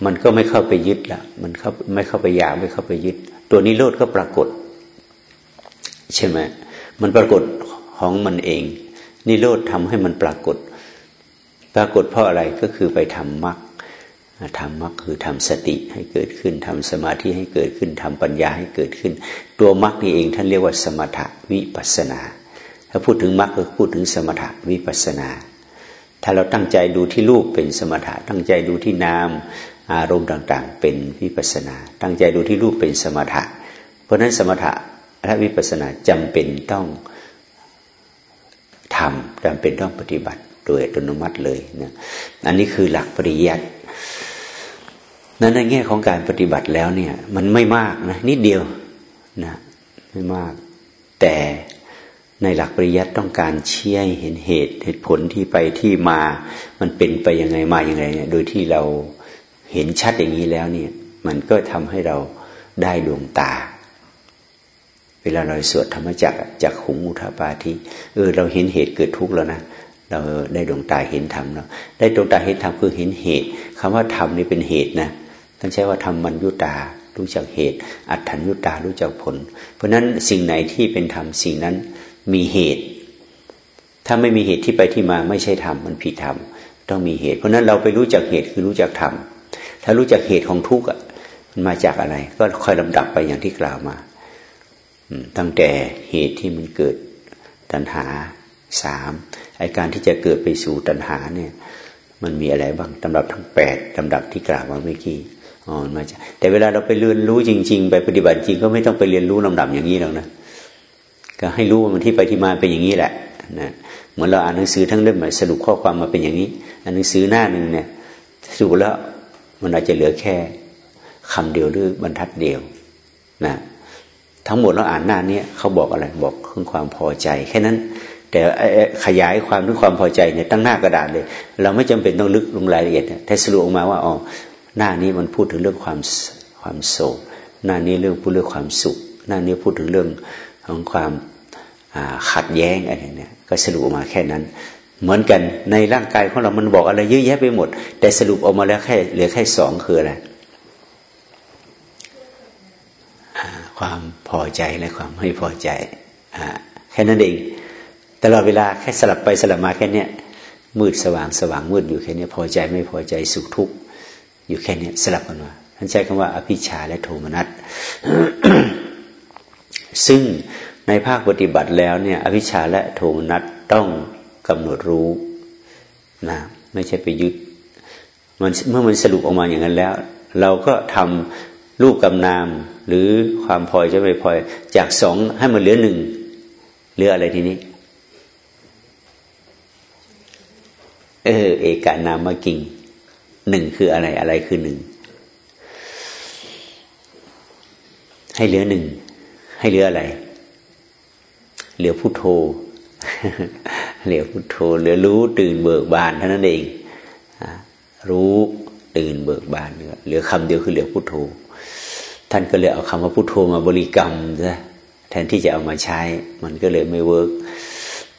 มันก็ไม่เข้าไปยึดละมันเข้าไม่เข้าไปอยากไม่เข้าไปยึด ตัวนิโรธก็ปรากฏ ใช่ไหมมันปรากฏของมันเอง นิโรธทำให้มันปรากฏ ปรากฏเพราะอะไรก็คือไปทำมรรคทำมรรคคือทำสติให้เกิดขึ้นทำสมาธิให้เกิดขึ้นทำปัญญาให้เกิดขึ้น ตัวมรรคนี่เองท่านเรียกว่าสมถะวิปัสนา ถ้าพูดถึงมรรคก็พูดถึงสมถะวิปัสนา ถ้าเราตั้งใจดูที่รูปเป็นสมถะตั้งใจดูที่นาม อารมณ์ต่างๆ เป็นวิปัสนา ตั้งใจดูที่รูปเป็นสมถะ เพราะนั้นสมถะและวิปัสนาจำเป็นต้องทำจำเป็นต้องปฏิบัติโดยอัตโนมัติเลยนะอันนี้คือหลักปริยัตินั้นในแง่ของการปฏิบัติแล้วเนี่ย มันไม่มากนะนิดเดียวนะไม่มาก แต่ในหลักปริยัติต้องการเชี่ยเห็นเหตุเหตุผลที่ไปที่มา มันเป็นไปยังไงมาอย่างไงเนี่ย โดยที่เรา เห็นชัดอย่างนี้แล้วเนี่ย มันก็ทำให้เราได้ดวงตา เวลาเราสวดธรรมจักจากขุมุทปาทิเออเราเห็นเหตุเกิดทุกข์แล้วนะเราได้ดวงตาเห็นธรรมแล้วได้ดวงตาเห็นธรรมคือเห็นเหตุคำว่าธรรมนี่เป็นเหตุนะท่านใช้ว่าธรรมมันยุตารู้จักเหตุ อัตถัญยุตารู้จักผล เพราะฉะนั้นสิ่งไหนที่เป็นธรรมสิ่งนั้นมีเหตุ ถ้าไม่มีเหตุที่ไปที่มาไม่ใช่ธรรมมันผิดธรรมต้องมีเหตุ เพราะนั้นเราไปรู้จักเหตุคือรู้จักธรรม ถ้ารู้จักเหตุของทุกข์มันมาจากอะไร ก็ค่อยลำดับไปอย่างที่กล่าวมาตั้งแต่เหตุที่มันเกิดตัณหาสามไอการที่จะเกิดไปสู่ตัณหาเนี่ย มันมีอะไรบ้างลำดับทั้งแปดลำดับที่กล่าวมาเมื่อกี้อ๋อมาจากแต่เวลาเราไปเรียนรู้จริง ๆ ไปปฏิบัติจริงก็ไม่ต้องไปเรียนรู้ลำดับอย่างนี้หรอกนะก็ให้รู้ว่ามันที่ไปที่มาเป็นอย่างนี้แหละนะเหมือนเราอ่านหนังสือทั้งเล่มสรุปข้อความมาเป็นอย่างนี้หนังสือหน้าหนึ่งเนี่ยสูแล้ว มันอาจจะเหลือแค่คำเดียวหรือบรรทัดเดียวนะทั้งหมดเราอ่านหน้านี้เขาบอกอะไรบอกเรื่องความพอใจ แค่นั้น แต่ขยายความด้วยความพอใจเนี่ยตั้งหน้ากระดาษเลย เราไม่จำเป็นต้องลึกลงรายละเอียดแต่สรุปออกมาว่าอ๋อหน้านี้มันพูดถึงเรื่องความความโศกหน้านี้เรื่องพูดเรื่องความสุข หน้านี้พูดถึงเรื่องของความขัดแย้งอะไรเนี่ยก็สรุปออกมาแค่นั้น เหมือนกันในร่างกายของเรามันบอกอะไรเยอะแยะไปหมด แต่สรุปออกมาแล้วแค่เหลือแค่สองคืออะไรความพอใจและความไม่พอใจแค่นั้นเองตลอดเวลาแค่สลับไปสลับมาแค่นี้มืดสว่างสว่างมืดอยู่แค่นี้พอใจไม่พอใจสุขทุกข์อยู่แค่นี้สลับกันมาท่านใช้คำว่าอภิชาและโทมนัสซึ่งในภาคปฏิบัติแล้วเนี่ย อภิชาและโทมนัสต้อง กำหนดรู้นะไม่ใช่ไปยึดมันเมื่อมันสรุปออกมาอย่างนั้นแล้ว เราก็ทำรูปกำนาม หรือความพอใจไม่พอจากสองให้มันเหลือหนึ่งเหลืออะไรทีนี้ เออ เอกานามกิ่งหนึ่งคืออะไรอะไรคือหนึ่งให้เหลือหนึ่งให้เหลืออะไร เหลือพุโทโธ เหลือพุโทโธเหลือรู้ตื่นเบิกบานเท่านั้นเองรู้ตื่นเบิกบานเหลือคำเดียวคือเหลือพุทโธ ท่านก็เลยเอาคำว่าพุทโธมาบริกรรมซะแทนที่จะเอามาใช้ มันก็เลยไม่ work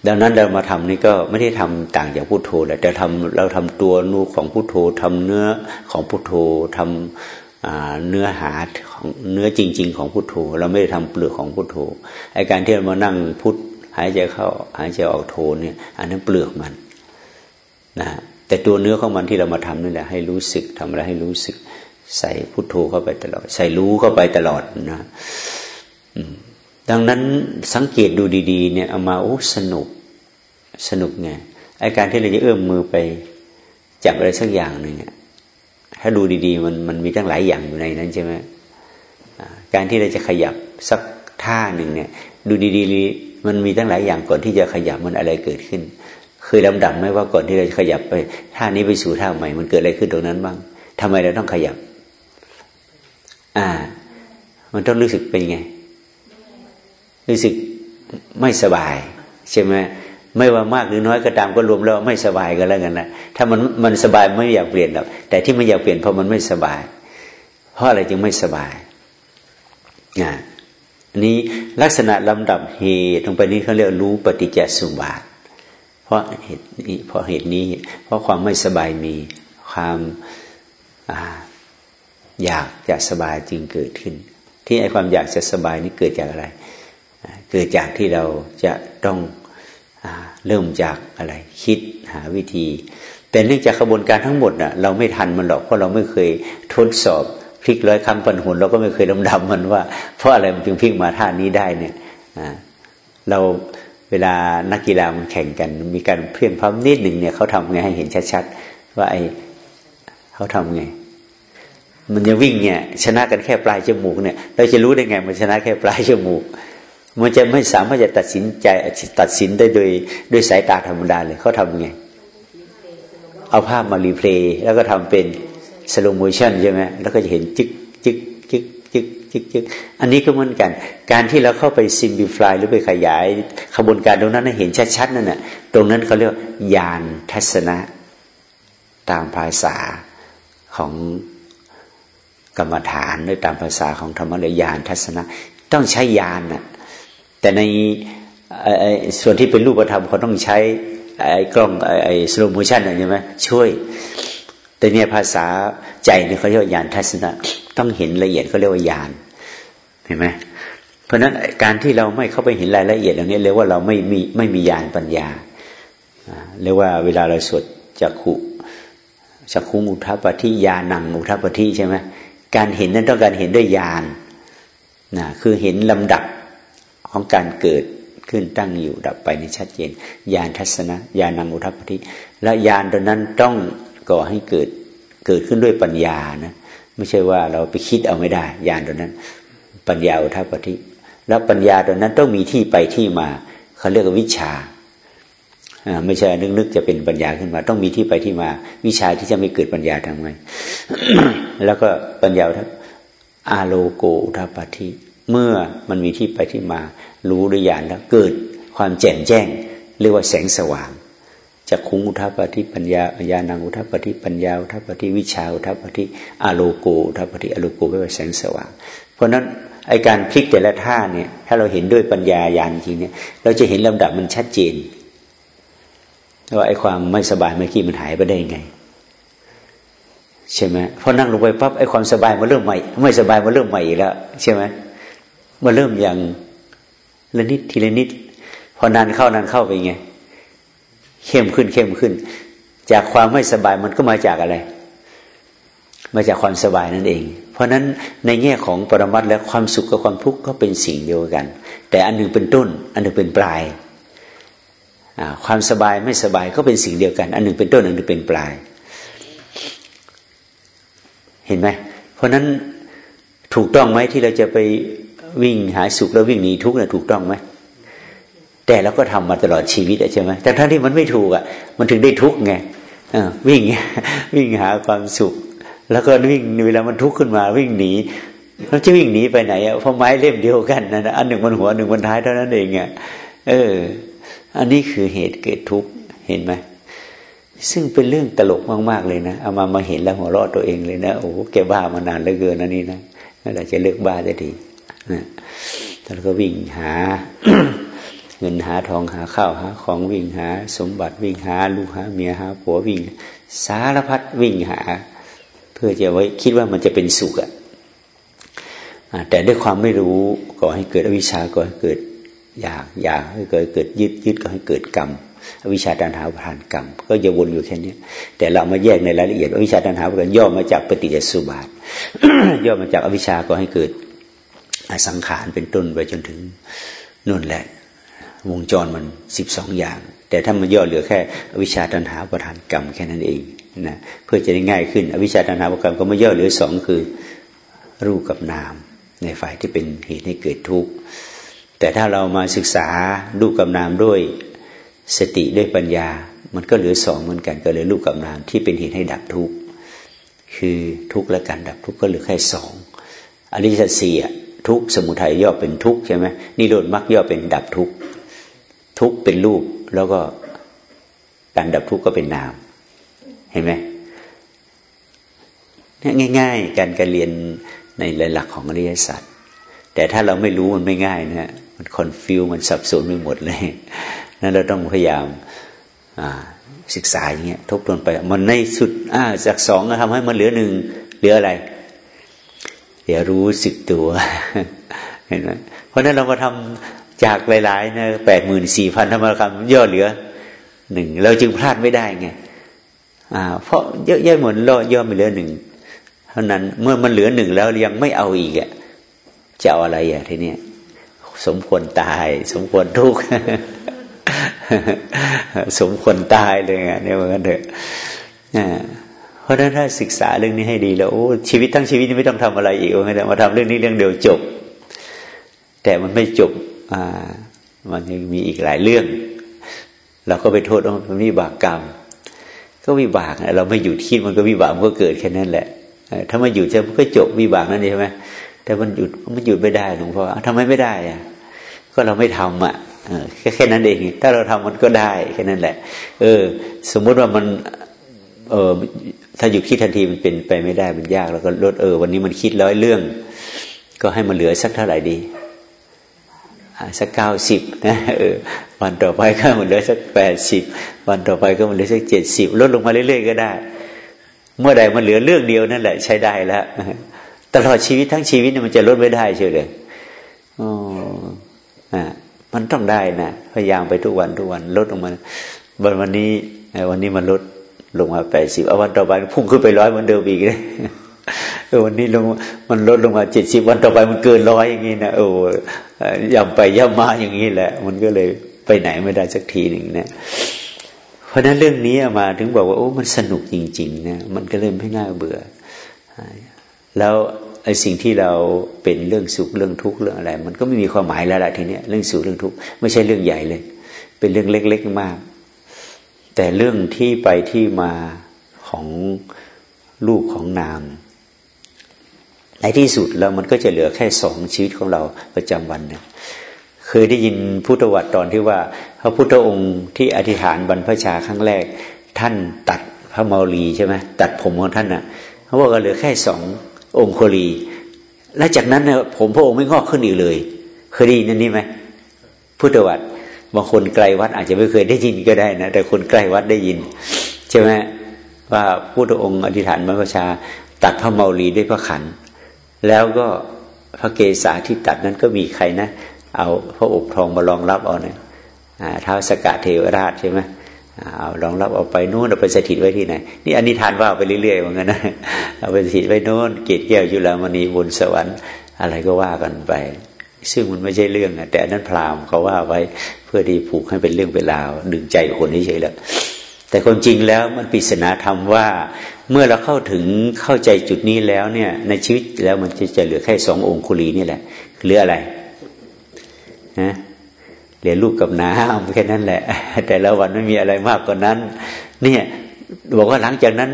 ดังนั้นเรามาทำนี่ก็ไม่ได้ทำต่างจากพุทโธแต่ทำเราทำตัวนูของพุโทโธทำเนื้อของพุโทโธทำเนื้อหาของเนื้อจริง ๆ ของพุทโธ เราไม่ได้ทำเปลือกของพุทโธไอการที่เรามานั่งพุท หายใจเข้าหายใจออกโธเนี่ย อันนั้นเปลือกมันนะแต่ตัวเนื้อของมันที่เรามาทำนี่แหละให้รู้สึกทำอะไรให้รู้สึก ใส่พุทโธเข้าไปตลอด ใส่รู้เข้าไปตลอดนะดังนั้นสังเกตดูดีๆ เนี่ยเอามาโอ้สนุกสนุกไงไอการที่เราจะเอื้อมมือไปจับอะไรสักอย่างหนึ่งถ้าดูดีๆ มันมันมีตั้งหลายอย่างอยู่ในนั้นใช่ไหมการที่เราจะขยับสักท่าหนึ่งเนี่ย ดูดีๆ มันมีตั้งหลายอย่างก่อนที่จะขยับมันอะไรเกิดขึ้น เคยลำดับไหมว่าก่อนที่เราจะขยับไปท่านี้ไปสู่ท่าใหม่ มันเกิดอะไรขึ้นตรงนั้นบ้างทำไมเราต้องขยับ อ่า มันต้องรู้สึกเป็นไง รู้สึกไม่สบาย ใช่ไหมไม่ว่ามากหรือน้อยก็ตามก็รวมแล้วไม่สบายก็แล้วกันนะถ้ามันมันสบายไม่อยากเปลี่ยนหรอกแต่ที่ไม่อยากเปลี่ยนเพราะมันไม่สบาย เพราะอะไรจึงไม่สบาย อ่านี้ลักษณะลำดับเหตุตรงไปนี้เขาเรียกรู้ปฏิจจสุบาท เพราะเหตุนี้เพราะเหตุนี้ เพราะความไม่สบายมีความอ่าอยากจะสบายจึงเกิดขึ้น ที่ไอความอยากจะสบายนี่เกิดจากอะไร เกิดจากที่เราจะต้องเริ่มจากอะไร คิดหาวิธี แต่เนื่องจากกระบวนการทั้งหมดน่ะเราไม่ทันมันหรอกเพราะเราไม่เคยทดสอบ พลิกร้อยคำปันหุนเราก็ไม่เคยดำดำมันว่า เพราะอะไรมันจึงพลิกมาท่านี้ได้เนี่ยเราเวลานักกีฬามันแข่งกัน มีการเพียงพัมนิดหนึ่งเนี่ยเขาทำไงให้เห็นชัดๆว่าไอเขาทำไง มันจะวิ่งเนี่ย ชนะกันแค่ปลายจมูกเนี่ยเราจะรู้ได้ไง มันชนะแค่ปลายจมูก มันจะไม่สามารถจะตัดสินใจตัดสินได้โดยด้วยสายตาธรรมดาเลยเขาทำไง เอาภาพมา replay แล้วก็ทำเป็น slow motion ใช่ไหมแล้วก็จะเห็นจึกจึกจึกจึกจึกจึกอันนี้ก็เหมือนกัน การที่เราเข้าไป simplify หรือไปขยายกระบวนการตรงนั้นให้เห็นชัดๆนั่นแหะตรงนั้นเขาเรียกญาณทัศนะตามภาษาของกรรมฐานหรือตามภาษาของธรรมะญาณทัศนะ ต้องใช้ยานน่ะแต่ในส่วนที่เป็นรูปธรรมเขาต้องใช้ไอ้กล้องไอ้สโลโมชันใช่ไหมช่วย แต่เนี่ยภาษา ใจเนี่ยเขาเรียกว่ายานทัศนะต้องเห็นละเอียดเขาเรียกว่ายานเห็นไหมเพราะฉะนั้นการที่เราไม่เข้าไปเห็นรายละเอียดอย่างนี้เรียกว่าเราไม่มีไม่มียานปัญญาเรียกว่าเวลาเราสวดจักขุจักขุอุทัปฏิยานังอุทัปฏิใช่ไหมการเห็นนั้นต้องการเห็นด้วยญาณนะคือเห็นลำดับของการเกิดขึ้นตั้งอยู่ดับไปในชัดเจนญาณทัศนะญาณังอุทัปฏิและญาณตัวนั้นต้องก่อให้เกิด เกิดขึ้นด้วยปัญญานะไม่ใช่ว่าเราไปคิดเอาไม่ได้ญาณตัวนั้น ปัญญาอุทัปฏิแล้วปัญญาตัวนั้นต้องมีที่ไปที่มาเขาเรียกว่าวิชาไม่ใช่นึกๆจะเป็นปัญญาขึ้นมา ต้องมีที่ไปที่มา วิชาที่จะไม่เกิดปัญญาทำไงแล้วก็ปัญญาทั้งอาโลโกอุทัปฏิเมื่อมันมีที่ไปที่มา รู้ด้วยญาณแล้วเกิดความแจ่มแจ้ง เรียกว่าแสงสว่าง จะคุงอุทัปฏิปัญญาญาณังอุทัปฏิปัญญาอุทัปฏิวิชาอุทัปฏิอาโลโกอุทัปฏิอาโลโกแปลว่าแสงสว่าง เพราะนั้นไอการพลิกแต่ละท่าเนี่ยถ้าเราเห็นด้วยปัญญาญาณจริงเนี่ยเราจะเห็นลำดับมันชัดเจนว่าไอความไม่สบายเมื่อกี้มันหายไปได้ไงใช่ไหมพอนั่งลงไปปั๊บไอความสบายมันเริ่มใหม่ ไม่สบายมันเริ่มใหม่อีกแล้วใช่ไหมมันเริ่มอย่างละนิดทีละนิด พอนานเข้านานเข้าไปไง เข้มขึ้นเข้มขึ้น จากความไม่สบายมันก็มาจากอะไร มาจากความสบายนั่นเอง เพราะฉะนั้นในแง่ของปรมัตและความสุขกับความทุกข์ก็เป็นสิ่งเดียวกัน แต่อันหนึ่งเป็นต้น อันหนึ่งเป็นปลายความสบายไม่สบายก็เป็นสิ่งเดียวกัน อันหนึ่งเป็นต้นอันหนึ่งเป็นปลาย เห็นไหมเพราะนั้นถูกต้องไหมที่เราจะไปวิ่งหาสุขแล้ววิ่งหนีทุกข์นะ่ะถูกต้องไหม แต่เราก็ทำมาตลอดชีวิตใช่ไหมแต่ทั้งที่มันไม่ถูกอะ มันถึงได้ทุกข์ไงวิ่งวิ่งหาความสุข แล้วก็วิ่งเวลามันทุกข์ขึ้นมา วิ่งหนีเราจะวิ่งหนีไปไหนอะเพราะไม้เล่มเดียวกันนะอันหนึ่งมันหัวหนึ่งมันท้ายเท่านั้นเองอะเออ อันนี้คือเหตุเกิดทุกข์เห็นไหมซึ่งเป็นเรื่องตลกมากๆเลยนะเอามามาเห็นแล้วหัวเราะตัวเองเลยนะโอ้แกบ้ามานานเหลือเกินนะนี่นะเราจะเลิกบ้าได้ทีนะแล้วก็วิ่งหา เงินหาทองหาข้าวหาของวิ่งหา สมบัติวิ่งหา ลูกหาเมียหาผัววิ่ง สารพัดวิ่งหา เพื่อจะไว้คิดว่ามันจะเป็นสุขอะแต่ด้วยความไม่รู้ก่อให้เกิดอวิชชาก่อให้เกิดอยากอยากให้เกิดเกิดยึดยึดก็ให้เกิดกรรมอวิชชาตันหาผ่านกรรม ก็จะวนอยู่แค่นี้แต่เรามาแยกในรายละเอียดอวิชชาตันหาผ่านย่อมาจากปฏิจจสุบาท ย่อมาจากอวิชชาก็ให้เกิดสังขารเป็นต้นไปจนถึงนู่นแหละ วงจรมันสิบสองอย่าง แต่ถ้ามันย่อเหลือแค่อวิชชาตันหาประธานกรรมแค่นั้นเองนะเพื่อจะได้ง่ายขึ้น อวิชชาตันหาประกรรมก็ไม่ย่อเหลือสองคือรูปกับนาม ในฝ่ายที่เป็นเหตุให้เกิดทุกข์แต่ถ้าเรามาศึกษารูปกับนามด้วยสติด้วยปัญญา มันก็เหลือสองเหมือนกันก็เลยรูปกับนามที่เป็นเหตุให้ดับทุกข์คือทุกข์และการดับทุกข์ก็เหลือแค่สองอริยสัจสี่ทุกข์สมุทัยย่อเป็นทุกข์ใช่ไหมนิโรธมรรคย่อเป็นดับทุกข์ ทุกเป็นรูปแล้วก็การดับทุกข์ก็เป็นนาม เห็นไหมง่าย ๆ การการเรียนในหลักของอริยสัจแต่ถ้าเราไม่รู้มันไม่ง่ายนะมันคอนฟิวมันสับสนไปหมดเลยนั้นเราต้องพยายามศึกษาอย่างเงี้ยทบทวนไป มันในสุดอ่าจากสองทำให้มันเหลือหนึ่งเหลืออะไรเดี๋ยวรู้สึกตัวเห็นไหมเพราะนั้นเรามาทำ จากหลายๆนะแปดหมื่นสี่พันธรรมคำย่อเหลือหนึ่งเราจึงพลาดไม่ได้ไงอ่า เพราะเยอะแยะหมดล่อย่อไปเหลือหนึ่งเท่านั้นเมื่อมันเหลือหนึ่งแล้วยังไม่เอาอีกอะจะเอาอะไรอะทีเนี้ยสมควรตาย สมควรทุกข์สมควรตายเลยอะเนี่ยเหมือนกันเถอะเพราะฉะนั้นถ้าศึกษาเรื่องนี้ให้ดีแล้วโอ้ชีวิตทั้งชีวิตไม่ต้องทำอะไรอีกว่าไงมาทำเรื่องนี้เรื่องเดียวจบ แต่มันไม่จบ อ่า มันยังมีอีกหลายเรื่อง เราก็ไปโทษว่ามันวิบากกรรม ก็วิบากเราไม่หยุดคิดมันก็วิบากมันก็เกิดแค่นั้นแหละถ้ามาหยุดจะมันก็จบวิบากนั่นเองใช่ไหมแต่มันหยุดมันหยุดไม่ได้หลวงพ่อทำไมไม่ได้อะก็เราไม่ทำอะแค่แค่นั้นเอง ถ้าเราทำมันก็ได้แค่นั้นแหละ เออ สมมุติว่ามัน เออถ้าหยุดคิดทันทีมันเป็นไปไม่ได้มันยาก แล้วก็ลดเออ วันนี้มันคิดร้อยเรื่อง ก็ให้มันเหลือสักเท่าไหร่ดี สักเก้าสิบนะวันต่อไปก็มันเหลือสักแปดสิบวันต่อไปก็มันเหลือสักเจ็ดสิบลดลงมาเรื่อยๆก็ได้ เมื่อใดมันเหลือเรื่องเดียวนั่นแหละใช้ได้แล้วตลอดชีวิตทั้งชีวิตมันจะลดไม่ได้เชียวเลยอ๋อมันต้องได้นะพยายามไปทุกวันทุกวันลดลงมาวันวันนี้วันนี้มันลดลงมาแปดสิบเอาวันต่อไปพุ่งขึ้นไปร้อยเหมือนเดิมอีกเลยวันนี้ลงมันลดลงมาเจ็ดสิบวันต่อไปมันเกินร้อยอย่างนี้นะโอ้ ย่ำไปย่ำมาอย่างนี้แหละ มันก็เลยไปไหนไม่ได้สักทีหนึ่งนะเพราะนั้นเรื่องนี้มาถึงบอกว่าโอ้มันสนุกจริงๆนะมันก็เริ่มไม่น่าเบื่อ แล้วไอ้สิ่งที่เราเป็นเรื่องสุขเรื่องทุกข์เรื่องอะไร มันก็ไม่มีความหมายแล้วล่ะทีเนี้ยเรื่องสุขเรื่องทุกข์ไม่ใช่เรื่องใหญ่เลย เป็นเรื่องเล็ก ๆมาก แต่เรื่องที่ไปที่มาของรูปของนาม ในที่สุดแล้วมันก็จะเหลือแค่สองชีวิตของเราประจำวันเนี่ยเคยได้ยินพุทธวัตรตอนที่ว่า พระพุทธองค์ที่อธิษฐานบรรพชาครั้งแรก ท่านตัดพระเมาลีใช่ไหมตัดผมของท่านนะ่ะเขาบอกว่าเหลือแค่สององค์คลี และจากนั้นผมพระองค์ไม่งอกขึ้นอีกเลย เคยได้ยินนั่นนี่ไหมพุทธวัตรบางคนไกลวัดอาจจะไม่เคยได้ยินก็ได้นะแต่คนใกล้วัดได้ยินใช่ไหมว่าพุทธองค์อธิษฐานบรรพชา ตัดพระเมาลีด้วยพระขัน แล้วก็พระเกศาที่ตัดนั้นก็มีใครนะ เอาพระอบทองมารองรับเอาเนี่ยท้าวสกาเทวราชใช่ไหมเอารองรับเอาไปนู้นเอาไปสถิตไว้ที่ไหนนี่อันนี้ทานว่าไปเรื่อยๆเหมือนกันนะเอาไปสถิตไว้นู้นเกตแก้วยุลามณีบนสวรรค์อะไรก็ว่ากันไป ซึ่งมันไม่ใช่เรื่องนะแต่นั้นพราหมณ์เขาว่าไว้เพื่อที่ผูกให้เป็นเรื่องเป็นราวดึงใจคนนี้เฉยแล้ว แต่ความจริงแล้วมันปริศนาธรรมว่า เมื่อเราเข้าถึงเข้าใจจุดนี้แล้วเนี่ย ในชีวิตแล้วมันจะจะเหลือแค่สององคุลีนี่แหละเหลืออะไรฮะเหลือลูกกับน้ำแค่นั้นแหละ แต่ละวันไม่มีอะไรมากกว่านั้น เนี่ยบอกว่าหลังจากนั้น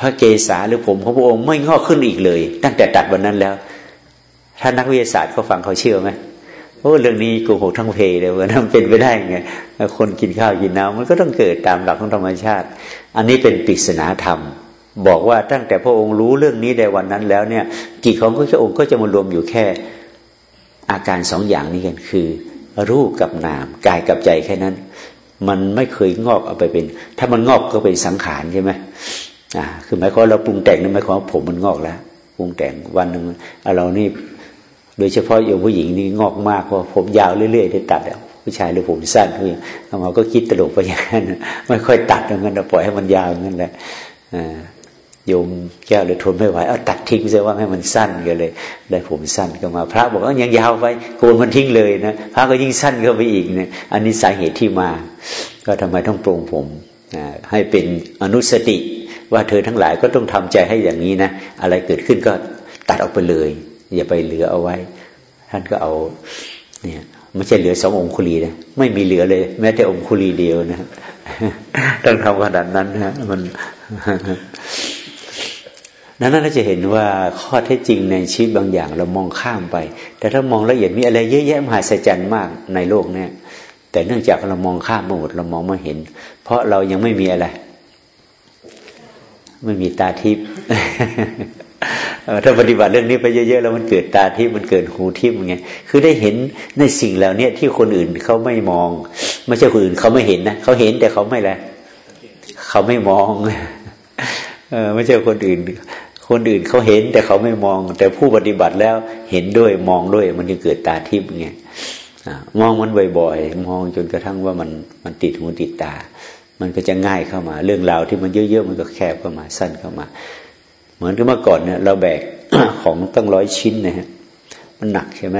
พระเกศาหรือผมของพระองค์ไม่งอกขึ้นอีกเลย ตั้งแต่ตัดวันนั้นแล้ว ถ้านักวิทยาศาสตร์เขาฟังเขาเชื่อไหม โอ้เรื่องนี้โกหกทั้งเพเลยว่ามันเป็นไปได้ไงคนกินข้าวกินน้ำมันก็ต้องเกิดตามหลักของธรรมชาติ อันนี้เป็นปริศนาธรรม บอกว่าตั้งแต่พระองค์รู้เรื่องนี้ในวันนั้นแล้วเนี่ยจิตของพระองค์ก็จะมารวมอยู่แค่ อาการสองอย่างนี้กันคือ รูปกับนามกายกับใจแค่นั้น มันไม่เคยงอกเอาไปเป็น ถ้ามันงอกก็เป็นสังขารใช่ไหมอ่าคือหมายความเราปรุงแต่งนั่นหมายความว่าผมมันงอกแล้วปรุงแต่งวันหนึ่งเรานี่ โดยเฉพาะโยมผู้หญิงนี่งอกมากเพราะผมยาวเรื่อยๆได้ตัดผู้ชายหรือผมสั้นผู้หญิงเราก็คิดตลกไปอย่างนั้นไม่ค่อยตัดอย่างนั้นเราปล่อยให้มันยาวอย่างนั้นแหละโยมแก้วเลยทนไม่ไหวเอาตัดทิ้งซะว่าให้มันสั้นกันเลย ได้ผมสั้นก็มา พระบอกว่ายังยาวไปโกนมันทิ้งเลยนะพระก็ยิ่งสั้นเข้าไปอีกเนี่ยอันนี้สาเหตุที่มา ก็ทำไมต้องปรงผมให้เป็นอนุสติว่าเธอทั้งหลายก็ต้องทำใจให้อย่างนี้นะ อะไรเกิดขึ้นก็ตัดออกไปเลย อย่าไปเหลือเอาไว้ ท่านก็เอา เนี่ยไม่ใช่เหลือสององคุลีนะไม่มีเหลือเลย แม้แต่องคุลีเดียวนะต้องทำขนาดนั้นนะมันนั้นเราจะเห็นว่าข้อเท็จจริงในชีวิตบางอย่างเรามองข้ามไป แต่ถ้ามองละเอียดมีอะไรเยอะแยะมหาศาลมากในโลกเนี่ย แต่เนื่องจากเรามองข้ามหมดเรามองไม่เห็น เพราะเรายังไม่มีอะไร ไม่มีตาทิพย์ ถ้าปฏิบัติเรื่องนี้ไปเยอะ ๆ แล้วมันเกิดตาทิพย์มันเกิดหูทิพย์ไงคือได้เห็นในสิ่งเหล่านี้ที่คนอื่นเขาไม่มอง ไม่ใช่คนอื่นเขาไม่เห็นนะเขาเห็นแต่เขาไม่และเขาไม่มองเออไม่ใช่คนอื่น คนอื่นเขาเห็นแต่เขาไม่มอง แต่ผู้ปฏิบัติแล้วเห็นด้วยมองด้วย มันจะเกิดตาทิพย์ไงมองมันบ่อยๆ มองจนกระทั่งว่ามันมันติดหูติดตา มันก็จะง่ายเข้ามา เรื่องราวที่มันเยอะๆมันก็แคบเข้ามา สั้นเข้ามา เหมือนกับเมื่อก่อนเนี่ย เราแบกของตั้งร้อยชิ้นนะฮะมันหนักใช่ไหม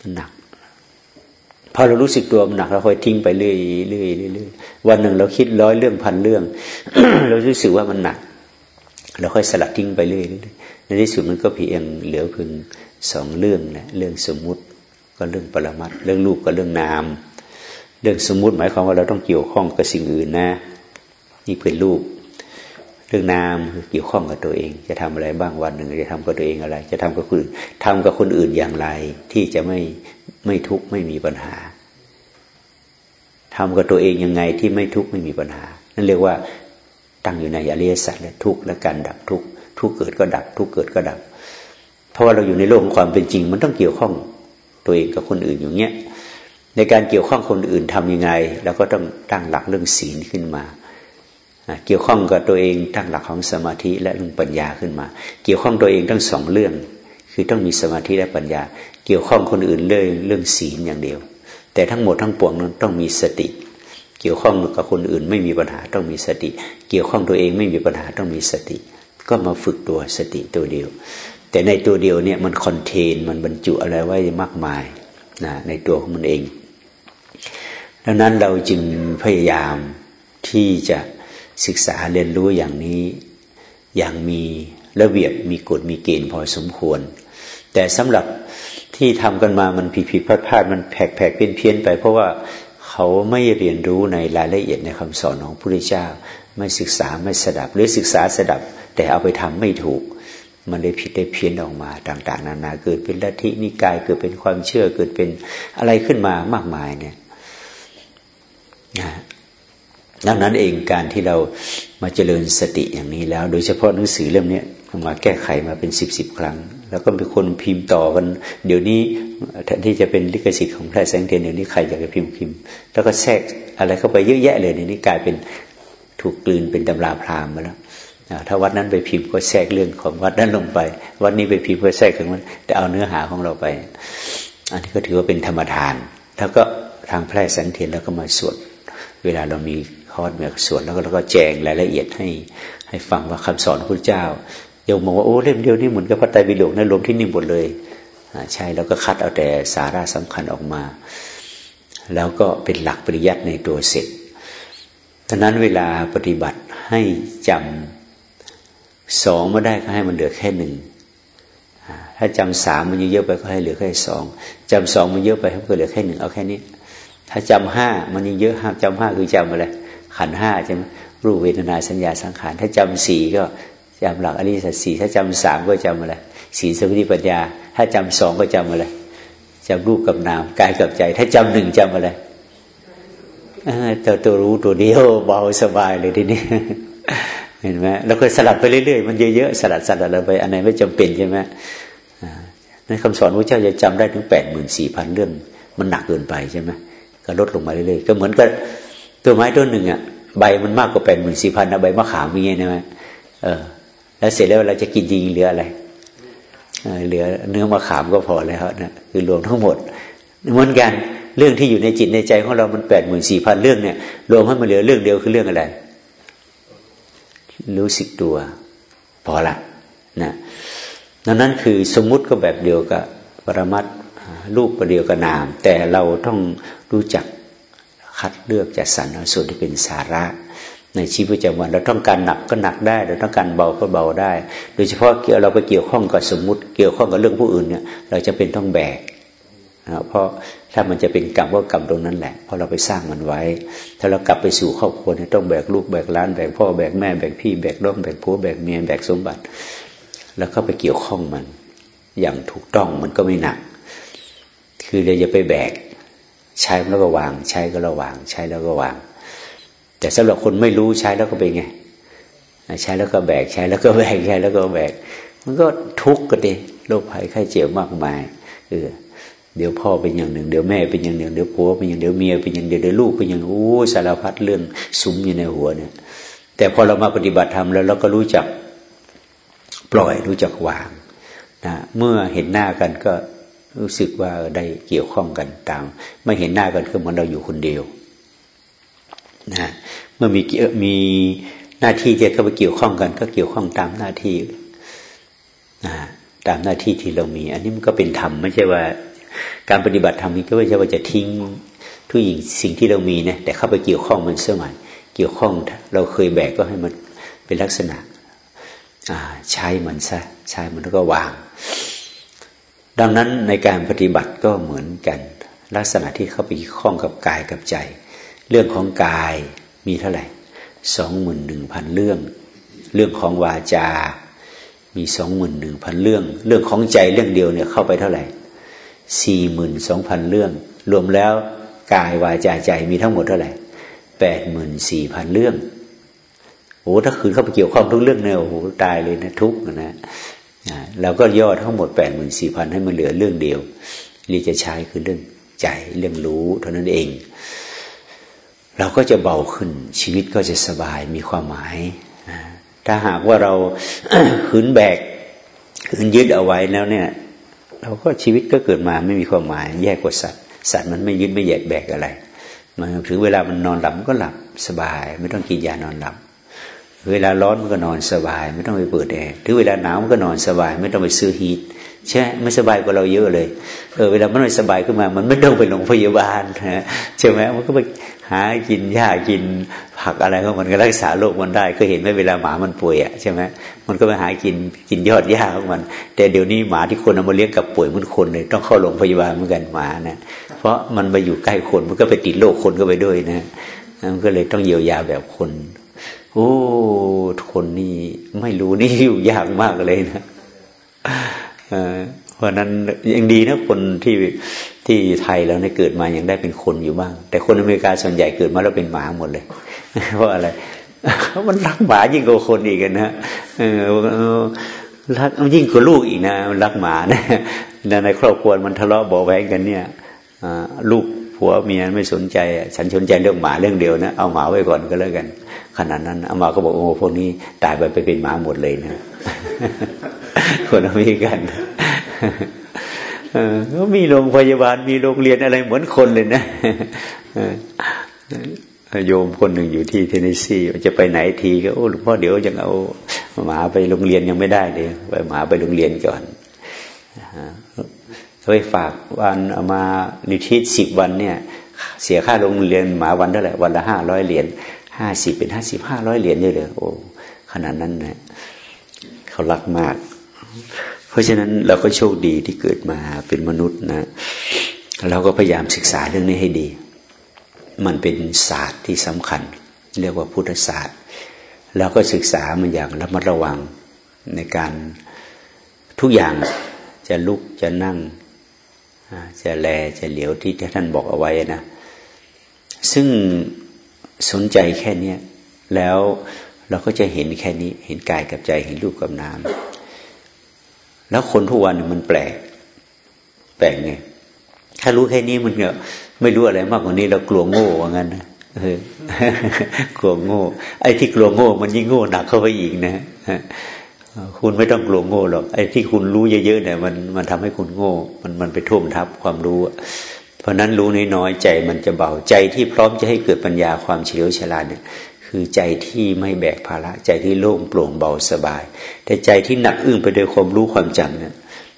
มันหนักพอเรารู้สึกตัวมันหนักเราค่อยทิ้งไปเรื่อยเรื่อยเรื่อยวันหนึ่งเราคิดร้อยเรื่องพันเรื่อง เรารู้สึกว่ามันหนัก เราค่อยสลัดทิ้งไปเรื่อยในที่สุดมันก็เพียงเหลือเพียงสองเรื่องนะเรื่องสมมุติก็เรื่องปรมัตเรื่องรูปก็เรื่องนาม เรื่องสมมุติหมายความว่าเราต้องเกี่ยวข้องกับสิ่งอื่นนะ นี่เป็นรูป เรื่องนามเกี่ยวข้องกับตัวเอง จะทำอะไรบ้างวันหนึ่งจะทำกับตัวเองอะไร จะทำกับคนอื่นทำกับคนอื่นอย่างไร ที่จะไม่ไม่ทุกข์ไม่มีปัญหาทำกับตัวเองยังไงที่ไม่ทุกข์ไม่มีปัญหา นั่นเรียกว่าตั้งอยู่ในอริยสัจและทุกข์และการดับทุกข์ทุกข์เกิดก็ดับ ทุกข์เกิดก็ดับ เพราะว่าเราอยู่ในโลกของความเป็นจริง มันต้องเกี่ยวข้องตัวเองกับคนอื่นอย่างเงี้ยในการเกี่ยวข้องคนอื่นทํำยังไงเราก็ต้องตั้งหลักเรื่องศีลขึ้นมา เกี่ยวข้องกับตัวเองตั้งหลักของสมาธิและเรื่องปัญญาขึ้นมา เกี่ยวข้องตัวเองทั้งสองเรื่อง คือต้องมีสมาธิและปัญญา เกี่ยวข้องคนอื่นเรื่องเรื่องศีลอย่างเดียว แต่ทั้งหมดทั้งปวงนั้นต้องมีสติ เกี่ยวข้องกับคนอื่นไม่มีปัญหาต้องมีสติ เกี่ยวข้องตัวเองไม่มีปัญหาต้องมีสติ ก็มาฝึกตัวสติตัวเดียว แต่ในตัวเดียวเนี่ยมันคอนเทนมันบรรจุอะไรไว้มากมายนะในตัวของมันเองดังนั้นเราจึงพยายามที่จะ ศึกษาเรียนรู้อย่างนี้อย่างมีระเบียบมีกฎมีเกณฑ์พอสมควร แต่สำหรับที่ทำกันมามันผิดผิดพลาดพลาดมันแผกแผกเพี้ยนเพี้ยนไป เพราะว่าเขาไม่เรียนรู้ในรายละเอียดในคำสอนของพระพุทธเจ้า ไม่ศึกษาไม่สดับ หรือศึกษาสดับ แต่เอาไปทำไม่ถูก มันได้ผิดได้เพี้ยนออกมาต่าง ๆ นานาเกิดเป็นลัทธินิกายเกิดเป็นความเชื่อเกิดเป็นอะไรขึ้นมามากมายเนี่ยนะ ดังนั้นเองการที่เรามาเจริญสติอย่างนี้แล้ว โดยเฉพาะหนังสือเล่มนี้มาแก้ไขมาเป็นสิบสิบครั้ง แล้วก็มีคนพิมพ์ต่อกัน เดี๋ยวนี้แทนที่จะเป็นลิขสิทธิ์ของพทย์แสงเทียนเดี๋ยวนี้ใครอยากจะพิมพ์พิมพ์ แล้วก็แทรกอะไรเข้าไปเยอะแยะเลยเดี๋ยวนี้กลายเป็นถูกกลืนเป็นตำราพราหมณ์มาแล้วถ้าวัดนั้นไปพิมพ์ก็แทรกเรื่องของวัดนั้นลงไป วัดนี้ไปพิมพ์ก็แทรกถึงมันแต่เอาเนื้อหาของเราไป อันนี้ก็ถือว่าเป็นธรรมทาน แล้วก็ทางแพร่แสงเทียนแล้วก็มาสวดเวลาเรามี คอร์สมีสวดแล้วก็เราก็แจงรายละเอียดให้ให้ฟังว่าคำสอนพระเจ้าโยมมองว่าโอ้เล่มเดียวนี่เหมือนกับพระไตรปิฎกนะรวมที่นี่หมดเลยใช่แล้วก็คัดเอาแต่สาระสำคัญออกมา แล้วก็เป็นหลักปริยัติในตัวเสร็จดังนั้นเวลาปฏิบัติให้จำสองมาได้ก็ให้มันเหลือแค่หนึ่งถ้าจำสามมันเยอะไปก็ให้เหลือแค่สองจำสองมันเยอะไปก็เหลือแค่หนึ่งเอาแค่นี้ ถ้าจำห้ามันยังเยอะห้าจำห้าคือจำอะไร ขันห้าใช่ไหมรูปเวทนาสัญญาสังขาร ถ้าจำสี่ก็จำหลักอริยสัจสี่ถ้าจำสามก็จำอะไรสีสมิปัญญา ถ้าจำสองก็จำอะไรจำรูปกับนามกายกับใจ ถ้าจำหนึ่งจำอะไรตัวตัวรู้ตัวเดียวเบาสบายเลยทีนี้เห็นไหมแล้วก็สลับไปเรื่อยๆมันเยอะๆสลัดสลัดไปอันไหนไม่จำเป็นใช่ไหมในคำสอนพระเจ้าจะจำได้ถึงแปดหมื่นสี่พันเรื่อง มันหนักเกินไปใช่ไหมก็ลดลงมาเรื่อยๆก็เหมือนกับ ตัวไม้ต้นหนึ่งอะใบมันมากกว่าแปดหมื่นสี่พันนะใบมะขามมีไงนะเออ แล้วเสร็จแล้วเราจะกินจริงเหลืออะไรเหลือเนื้อมะขามก็พอแล้วนะคือรวมทั้งหมดเหมือนกันเรื่องที่อยู่ในจิตในใจของเรามันแปดหมื่นสี่พันเรื่องเนี่ยรวมให้มันเหลือเรื่องเดียวคือเรื่องอะไร รู้สึกตัว พอละนะดังนั้นคือสมมุติก็แบบเดียวกับปรมัตรูปประเดียวกับนาม แต่เราต้องรู้จัก คัดเลือกจัดสรรส่วนที่เป็นสาระ ในชีวิตประจำวันเราต้องการหนักก็หนักได้ เราต้องการเบาก็เบาได้ โดยเฉพาะเกี่ยวเราไปเกี่ยวข้องกับสมมุติ เกี่ยวข้องกับเรื่องผู้อื่นเนี่ย เราจะเป็นต้องแบกนะเพราะถ้ามันจะเป็นกรรมก็กรรมตรงนั้นแหละ เพราะเราไปสร้างมันไว้ ถ้าเรากลับไปสู่ครอบครัวเนี่ยต้องแบกลูกแบกล้านแบกพ่อแบกแม่แบกพี่แบกน้องแบกผัวแบกเมียแบกสมบัติ แล้วก็ไปเกี่ยวข้องมัน อย่างถูกต้องมันก็ไม่หนัก คือเราจะไปแบก ใช้แล้วก็วาง ใช้ก็ระวาง ใช้แล้วก็วาง แต่สำหรับคนไม่รู้ใช้แล้วก็เป็นไงใช้แล้วก็แบกใช้แล้วก็แบกใช้แล้วก็แบก มันก็ทุกข์กันดิโรคภัยไข้เจ็บมากมายเออเดี๋ยวพ่อเป็นอย่างหนึ่งเดี๋ยวแม่เป็นอย่างหนึ่งเดี๋ยวผัวเป็นอย่างเดี๋ยวเมียเป็นอย่างเดี๋ยวเดี๋ยวลูกเป็นอย่างโอ้สารพัดเรื่องสุมอยู่ในหัวเนี่ย แต่พอเรามาปฏิบัติธรรมแล้วเราก็รู้จักปล่อยรู้จักวางนะเมื่อเห็นหน้ากันก็ รู้สึกว่าได้เกี่ยวข้องกันตาม ไม่เห็นหน้ากันก็เหมือนเราอยู่คนเดียวนะเมื่อมีมีหน้าที่จะเข้าไปเกี่ยวข้องกัน ก็เกี่ยวข้องตามหน้าที่นะตามหน้าที่ที่เรามี อันนี้มันก็เป็นธรรมไม่ใช่ว่า การปฏิบัติธรรมนี้ก็ไม่ใช่ว่าจะทิ้งทุกอย่างสิ่งที่เรามีนะแต่เข้าไปเกี่ยวข้องมันเสื่อมเกี่ยวข้องเราเคยแบกก็ให้มันเป็นลักษณะใช้มันซะใช้มันแล้วก็วาง ดังนั้นในการปฏิบัติก็เหมือนกัน ลักษณะที่เข้าไปข้องกับกายกับใจ เรื่องของกายมีเท่าไหร่สองหมื่นหนึ่งพันเรื่อง เรื่องของวาจา มีสองหมื่นหนึ่งพันเรื่อง เรื่องของใจเรื่องเดียวเนี่ยเข้าไปเท่าไหร่สี่หมื่นสองพันเรื่อง รวมแล้วกายวาจาใจมีทั้งหมดเท่าไหร่แปดหมื่นสี่พันเรื่องโอ้ถ้าคืนเข้าไปเกี่ยวข้องทุกเรื่องเนี่ยโอ้โหตายเลยนะทุกนะ เราก็ย่อทั้งหมดแปดหมื่นสี่พันให้มันเหลือเรื่องเดียวรีจะใช้คือเรื่องใจเรื่องรู้เท่านั้นเอง เราก็จะเบาขึ้นชีวิตก็จะสบายมีความหมายถ้าหากว่าเราขืนแบกขืนยึดเอาไว้แล้วเนี่ย เราก็ชีวิตก็เกิดมาไม่มีความหมาย แย่กว่าสัตว์ สัตว์มันไม่ยึดไม่แยกแบกอะไร มันถึงเวลามันนอนหลับก็หลับสบาย ไม่ต้องกินยานอนหลับ เวลาร้อนมันก็นอนสบาย ไม่ต้องไปเปิดแอร์ถึงเวลาหนาวมันก็นอนสบาย ไม่ต้องไปซื้อฮีทใช่ไม่สบายกว่าเราเยอะเลยเออเวลามันไม่สบายขึ้นมา มันไม่ต้องไปโรงพยาบาลนะใช่ไหมมันก็ไปหากินหญ้ากินผักอะไรของมันก็รักษาโรคมันได้ก็เห็นไหมเวลาหมามันป่วยอะใช่ไหมมันก็ไปหากินกินยอดหญ้าของมัน แต่เดี๋ยวนี้หมาที่คนเอามาเลี้ยงกับป่วยมันคนเลยต้องเข้าโรงพยาบาลเหมือนกันหมานะเพราะมันไปอยู่ใกล้คนมันก็ไปติดโรคคนก็ไปด้วยนะมันก็เลยต้องเยียวยาแบบคน โอ้คนนี่ไม่รู้นี่อยู่ยากมากเลยนะเพราะนั้นยังดีนะคนที่ที่ไทยแล้วเนี่ยเกิดมายังได้เป็นคนอยู่บ้าง แต่คนอเมริกาส่วนใหญ่เกิดมาแล้วเป็นหมาหมดเลย เพราะอะไรมันรักหมายิ่งกว่าคนอีกนะเออรักยิ่งกว่าลูกอีกนะมันรักหมานะในครอบครัวมันทะเลาะบอกแว้งกันเนี่ยลูกผัวเมียไม่สนใจ ฉันสนใจเรื่องหมาเรื่องเดียวนะเอาหมาไว้ก่อนก็แล้วกัน ขนาดนั้นอามาก็บอกโอ้พวกนี้ตายไปไปเป็นหมาหมดเลยนะคนอเมริกันก็มีโรงพยาบาลมีโรงเรียนอะไรเหมือนคนเลยนะโยมคนหนึ่งอยู่ที่เทนเนสซีจะไปไหนทีก็โอ้หลวงพ่อเดี๋ยวยังเอาหมาไปโรงเรียนยังไม่ได้เลยไปหมาไปโรงเรียนก่อนเคยฝากวันเอามานิทิศสิบวันเนี่ย เสียค่าโรงเรียนหมาวันเท่าไหร่วันละห้าร้อยเหรียญ ห้าสิบเป็นห้าสิบห้าร้อยเหรียญเลยเลยโอ้ขนาดนั้นนะเขารักมาก เพราะฉะนั้นเราก็โชคดีที่เกิดมาเป็นมนุษย์นะ เราก็พยายามศึกษาเรื่องนี้ให้ดี มันเป็นศาสตร์ที่สำคัญ เรียกว่าพุทธศาสตร์แล้วก็ศึกษามันอย่างระมัดระวังในการทุกอย่างจะลุกจะนั่งจะแลจะเหลียวที่ท่านบอกเอาไว้นะ ซึ่ง สนใจแค่นี้แล้วเราก็จะเห็นแค่นี้ เห็นกายกับใจเห็นรูปกับนามแล้วคนทุกวันมันแปลก แปลกไงถ้ารู้แค่นี้มันก็ไม่รู้อะไรมากกว่านี้เรากลัวโง่ว่างั้นนะกลัวโง่ ไอ้ที่กลัวโง่มันยิ่งโง่หนักเข้าไปอีกนะคุณไม่ต้องกลัวโง่หรอกไอ้ที่คุณรู้เยอะๆเนี่ยมันมันทำให้คุณโง่ มันมันไปท่วมทับความรู้ ราะนั้นรู้น้อยๆใจมันจะเบาใจที่พร้อมจะให้เกิดปัญญาความเฉลียวฉลาดเนี่ยคือใจที่ไม่แบกภาระใจที่โล่งโปร่งเบาสบาย แต่ใจที่หนักอึ้งไปด้วยความรู้ความจำเนี่ย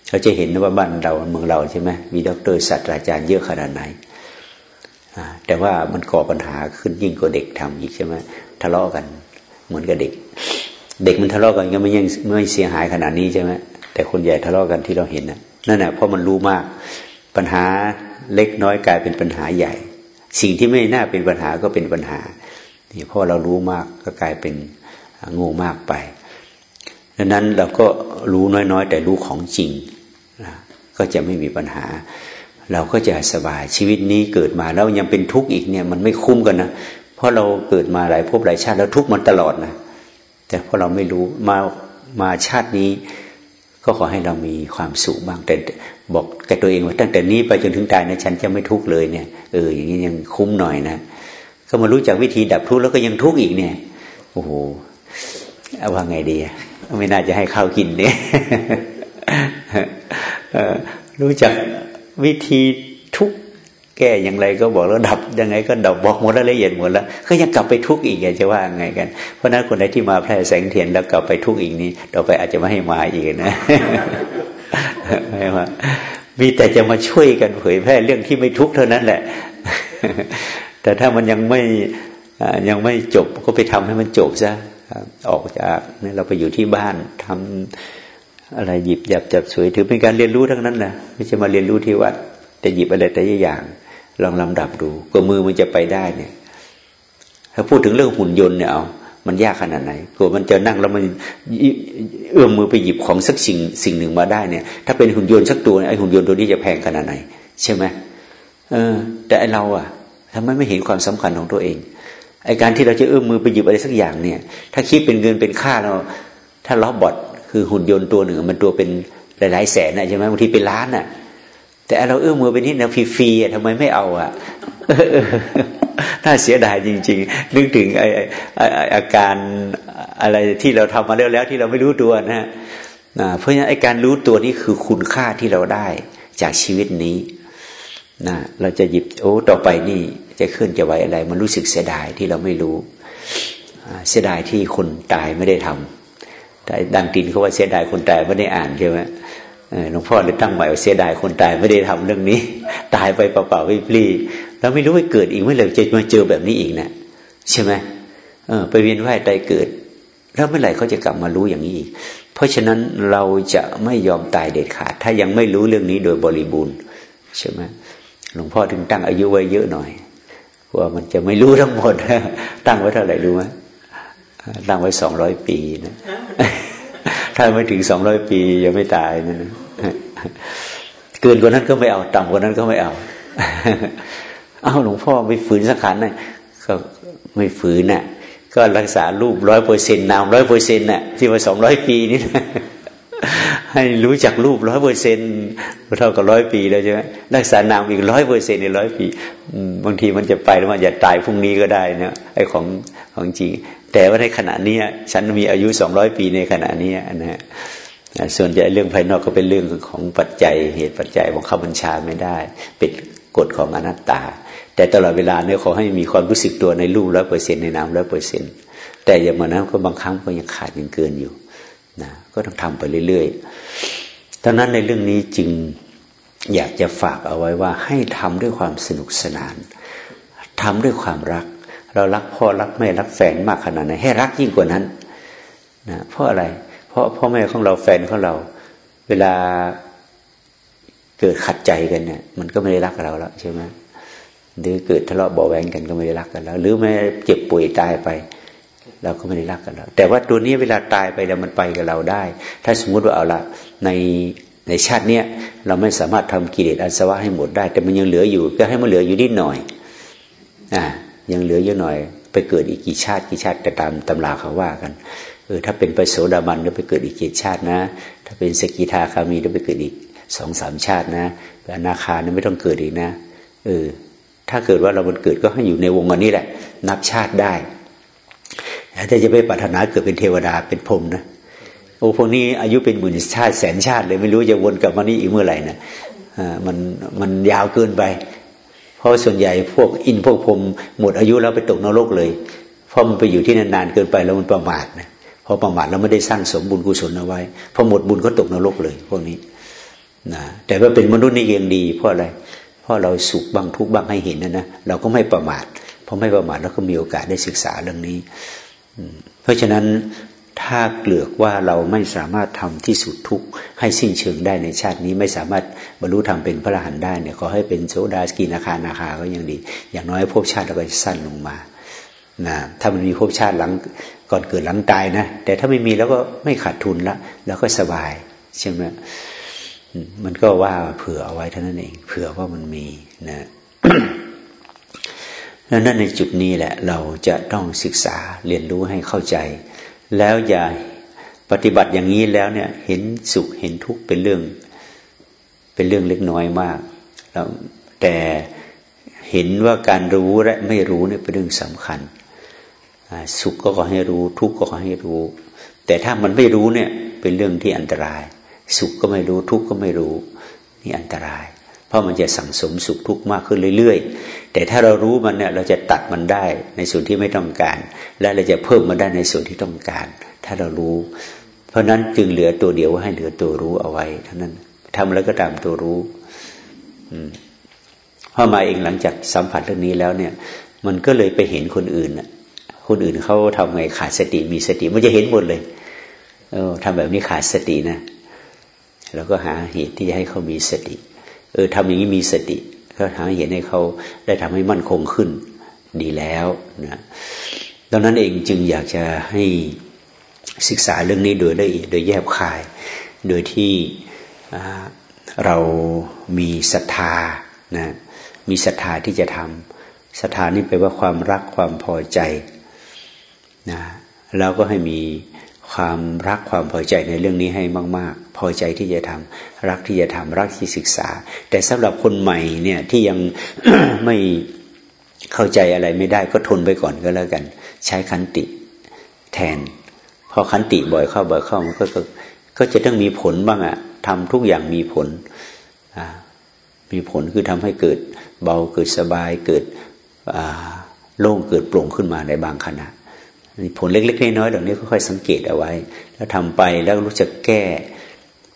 เขาจะเห็นว่าบ้านเราเมืองเราใช่ไหมมีด็อกเตอร์ศาสตราจารย์เยอะขนาดไหนแต่ว่ามันก่อปัญหาขึ้นยิ่งกว่าเด็กทำอีกใช่ไหมทะเลาะกันเหมือนกับเด็ก เด็กมันทะเลาะกันก็ไม่ยังไม่เสียหายขนาดนี้ใช่ไหมแต่คนใหญ่ทะเลาะกันที่เราเห็นนะนั่นแหละเพราะมันรู้มาก ปัญหาเล็กน้อยกลายเป็นปัญหาใหญ่ สิ่งที่ไม่น่าเป็นปัญหาก็เป็นปัญหานี่พอเรารู้มากก็กลายเป็นโง่มากไปดังนั้นเราก็รู้น้อยๆ แต่รู้ของจริงนะก็จะไม่มีปัญหา เราก็จะสบายชีวิตนี้เกิดมาแล้วยังเป็นทุกข์อีกเนี่ยมันไม่คุ้มกันนะเพราะเราเกิดมาหลายภพหลายชาติแล้วทุกข์มันตลอดนะแต่พอเราไม่รู้มามาชาตินี้ ก็ขอให้เรามีความสุขบ้างแต่บอกกับตัวเองว่าตั้งแต่นี้ไปจนถึงตายนะฉันจะไม่ทุกข์เลยเนี่ยเอออย่างนี้ยังคุ้มหน่อยนะก็มารู้จักวิธีดับทุกข์แล้วก็ยังทุกข์อีกเนี่ยโอ้โหเอาว่าไงดีไม่น่าจะให้ข้าวกินเนี่ยรู้จักวิธีทุก แก้อย่างไรก็บอกแล้วดับยังไงก็ดับบอกหมดแล้วละเอียดหมดแล้วก็ยังกลับไปทุกข์อีกจะว่าไงกัน เพราะนั้นคนไหนที่มาแพร่แสงเทียนแล้วกลับไปทุกข์อีกนี้ต่อไปอาจจะไม่ให้มาอีกนะไม่มามีแต่จะมาช่วยกันเผยแพร่เรื่องที่ไม่ทุกข์เท่านั้นแหละ แต่ถ้ามันยังไม่ยังไม่จบก็ไปทำให้มันจบซะออกจากนี่เราไปอยู่ที่บ้านทำอะไรหยิบหยับจับสวยถือเป็นการเรียนรู้ทั้งนั้นแหละไม่ใช่มาเรียนรู้ที่วัดแต่หยิบอะไรแต่อย่าง ลองลำดับดูก็มือมันจะไปได้เนี่ย ถ้าพูดถึงเรื่องหุ่นยนต์เนี่ยเอามันยากขนาดไหนกลัวมันจะนั่งแล้วมันเอื้อมมือไปหยิบของสักสิ่งสิ่งหนึ่งมาได้เนี่ย ถ้าเป็นหุ่นยนต์สักตัวไอ้หุ่นยนต์ตัวนี้จะแพงขนาดไหน ใช่ไหมเออ แต่ไอเราอะทำไมไม่เห็นความสำคัญของตัวเองไอการที่เราจะเอื้อมมือไปหยิบอะไรสักอย่างเนี่ย ถ้าคิดเป็นเงินเป็นค่าเรา ถ้าล้อบอดคือหุ่นยนต์ตัวหนึ่ง มันตัวเป็นหลาย ๆ แสนนะใช่ไหมบางทีเป็นล้านอะ แต่เราเอื้อมมือไปนิดนะฟรีๆทำไมไม่เอาอะน่าเสียดายจริง ๆ นึกถึงไออาการอะไรที่เราทำมาแล้วแล้วที่เราไม่รู้ตัวนะเพราะฉะนั้นไอการรู้ตัวนี้คือคุณค่าที่เราได้จากชีวิตนี้นะเราจะหยิบโอ้ต่อไปนี่จะเคลื่อนจะไหวอะไร มันรู้สึกเสียดายที่เราไม่รู้ เสียดายที่คนตายไม่ได้ทำแต่ดังตินเขาว่าเสียดายคนตายไม่ได้อ่านใช่ไหม หลวงพ่อเลยตั้งใหมายว่าเสียดายคนตายไม่ได้ทำเรื่องนี้ ตายไปเปล่าๆไม่ปลีเราไม่รู้ว่าเกิดอีกเมื่อไหร่จะมาเจอแบบนี้อีกนะใช่ไหมเออ ไปเวียนว่ายตายเกิด แล้วเมื่อไหร่เขาจะกลับมารู้อย่างนี้อีก เพราะฉะนั้นเราจะไม่ยอมตายเด็ดขาด ถ้ายังไม่รู้เรื่องนี้โดยบริบูรณ์ใช่ไหมหลวงพ่อถึงตั้งอายุไว้เยอะหน่อยกลัวมันจะไม่รู้ทั้งหมดตั้งไว้เท่าไหร่รู้ไหมตั้งไว้สองร้อยปีนะ ถ้าไม่ถึงสองร้อยปียังไม่ตายนะเกินกว่านั้นก็ไม่เอา ต่ำกว่านั้นก็ไม่เอา เอาหลวงพ่อไม่ฝืนสักขันนะก็ไม่ฝืนน่ะ ก็รักษารูปร้อยเปอร์เซ็นต์นามร้อยเปอร์เซ็นต์น่ะ ที่มาสองร้อยปีนี่นะให้รู้จักรูปร้อยเปอร์เซ็นต์เท่ากับร้อยปีแล้วใช่ไหมรักษานามอีกร้อยเปอร์เซ็นต์ในร้อยปีบางทีมันจะไปแล้วมันจะตายพรุ่งนี้ก็ได้นะไอ้ของของจริง แต่ว่าในขณะนี้ฉันมีอายุสองร้อยปีในขณะนี้นะฮะส่วนใหญ่เรื่องภายนอกก็เป็นเรื่องของปัจจัยเหตุปัจจัยของข้าบัญชาไม่ได้ เป็นกฎของอนัตตา แต่ตลอดเวลาเนี่ยขอให้มีความรู้สึกตัวในรูปร้อยเปอร์เซ็นในนามร้อยเปอร์เซ็นแต่อย่างมันนั้นก็บางครั้งก็ยังขาดยังเกินอยู่นะก็ต้องทำไปเรื่อยๆดังนั้นในเรื่องนี้จึงอยากจะฝากเอาไว้ว่าให้ทำด้วยความสนุกสนานทำด้วยความรัก เรารักพ่อรักแม่รักแฟนมากขนาดไหนให้รักยิ่งกว่านั้นนะเพราะอะไร เพราะพ่อแม่ของเราแฟนของเรา เวลาเกิดขัดใจกันเนี่ย มันก็ไม่ได้รักเราแล้วใช่ไหมหรือเกิดทะเลาะเบาแหวงกันก็ไม่ได้รักกันแล้ว หรือแม้เจ็บป่วยตายไป เราก็ไม่ได้รักกันแล้ว แต่ว่าตัวนี้เวลาตายไปแล้วมันไปกับเราได้ ถ้าสมมุติว่าเอาละในในชาติเนี้ยเราไม่สามารถทำกิเลสอาสวะให้หมดได้ แต่มันยังเหลืออยู่ก็ให้มันเหลืออยู่นิดหน่อยอ่า ยังเหลือเยอะหน่อย ไปเกิดอีกกี่ชาติกี่ชาติก็ตามตำราเขาว่ากันเออถ้าเป็นไปโสดาบันก็ไปเกิดอีกกี่ชาตินะ ถ้าเป็นสกิทาคามีก็ไปเกิดอีกสองสามชาตินะอนาคานี่ไม่ต้องเกิดอีกนะเออถ้าเกิดว่าเราบันเกิดก็ให้อยู่ในวงวันนี้แหละ นับชาติได้แต่จะไปปรารถนาเกิดเป็นเทวดาเป็นพรหมนะโอ้พวกนี้อายุเป็นหมื่นชาติแสนชาติเลยไม่รู้จะวนกลับมานี่อีกเมื่อไหร่นะอ่ามันมันยาวเกินไป เพราะส่วนใหญ่พวกอินพวกพรมหมดอายุแล้วไปตกนรกเลย เพราะมันไปอยู่ที่นานๆเกินไปแล้วมันประมาทนะพอประมาทแล้วไม่ได้สร้างสมบุญกุศลเอาไว้พอหมดบุญก็ตกนรกเลย พวกนี้นะแต่ว่าเป็นมนุษย์นี่ยังดี เพราะอะไร เพราะเราสุขบ้างทุกข์บ้างให้เห็นนะนะเราก็ไม่ประมาทพอไม่ประมาทแล้วก็มีโอกาสได้ศึกษาเรื่องนี้ เพราะฉะนั้น ถ้าเกลือกว่าเราไม่สามารถทำที่สุดทุกให้สิ้นเชิงได้ในชาตินี้ไม่สามารถบรรลุธรรมเป็นพระอรหันต์ได้เนี่ยขอให้เป็นโสดาสกินาคานาคาก็ยังดี อย่างน้อยภพชาติเราก็สั้นลงมานะถ้ามันมีภพชาติหลังก่อนเกิดหลังตายนะ แต่ถ้าไม่มีแล้วก็ไม่ขาดทุนละแล้วก็สบายใช่ไหมมันก็ว่าเผื่อเอาไว้เท่านั้นเองเผื่อว่ามันมีนะดังนั้นในจุดนี้แหละ เราจะต้องศึกษาเรียนรู้ให้เข้าใจ แล้วอย่าปฏิบัติอย่างนี้แล้วเนี่ย เห็นสุขเห็นทุกข์เป็นเรื่อง เป็นเรื่องเล็กน้อยมากแล้วแต่เห็นว่าการรู้และไม่รู้เนี่ยเป็นเรื่องสำคัญ สุขก็ขอให้รู้ ทุกข์ก็ขอให้รู้ แต่ถ้ามันไม่รู้เนี่ยเป็นเรื่องที่อันตราย สุขก็ไม่รู้ทุกข์ก็ไม่รู้ นี่อันตราย เพราะมันจะสั่งสมสุขทุกข์มากขึ้นเรื่อย ๆ แต่ถ้าเรารู้มันเนี่ยเราจะตัดมันได้ในส่วนที่ไม่ต้องการ และเราจะเพิ่มมันได้ในส่วนที่ต้องการ ถ้าเรารู้ เพราะนั้นจึงเหลือตัวเดียวให้เหลือตัวรู้เอาไว้เท่านั้นทำแล้วก็ตามตัวรู้พอมาเองหลังจากสัมผัสเรื่องนี้แล้วเนี่ย มันก็เลยไปเห็นคนอื่นคนอื่นเขาทำไงขาดสติมีสติมันจะเห็นหมดเลย เออทำแบบนี้ขาดสตินะแล้วก็หาเหตุที่จะให้เขามีสติ เออทำอย่างนี้มีสติก็ห้เห็นให้เขาได้ทำให้มั่นคงขึ้น ดีแล้วนะ ดังนั้นเองจึงอยากจะให้ศึกษาเรื่องนี้โดยละเอียดโดยแยบคาย โดยที่เรามีศรัทธานะมีศรัทธาที่จะทำศรัทธานี่แปลว่าความรักความพอใจนะแล้วก็ให้มีความรักความพอใจในเรื่องนี้ให้มาก ๆ พอใจที่จะทำรักที่จะทำรักที่ศึกษา แต่สำหรับคนใหม่เนี่ยที่ยังไม่เข้าใจอะไรไม่ได้ก็ทนไปก่อนก็แล้วกัน ใช้ขันติแทน พอขันติบ่อยเข้าบ่อยเข้ามันก็ก็จะต้องมีผลบ้างอะทำทุกอย่างมีผลมีผลคือทำให้เกิดเบาเกิดสบายเกิดโล่งเกิดโปร่งขึ้นมาในบางขณะผลเล็กๆน้อยๆเหล่านี้ค่อยๆสังเกตเอาไว้ แล้วทำไปแล้วรู้จักแก้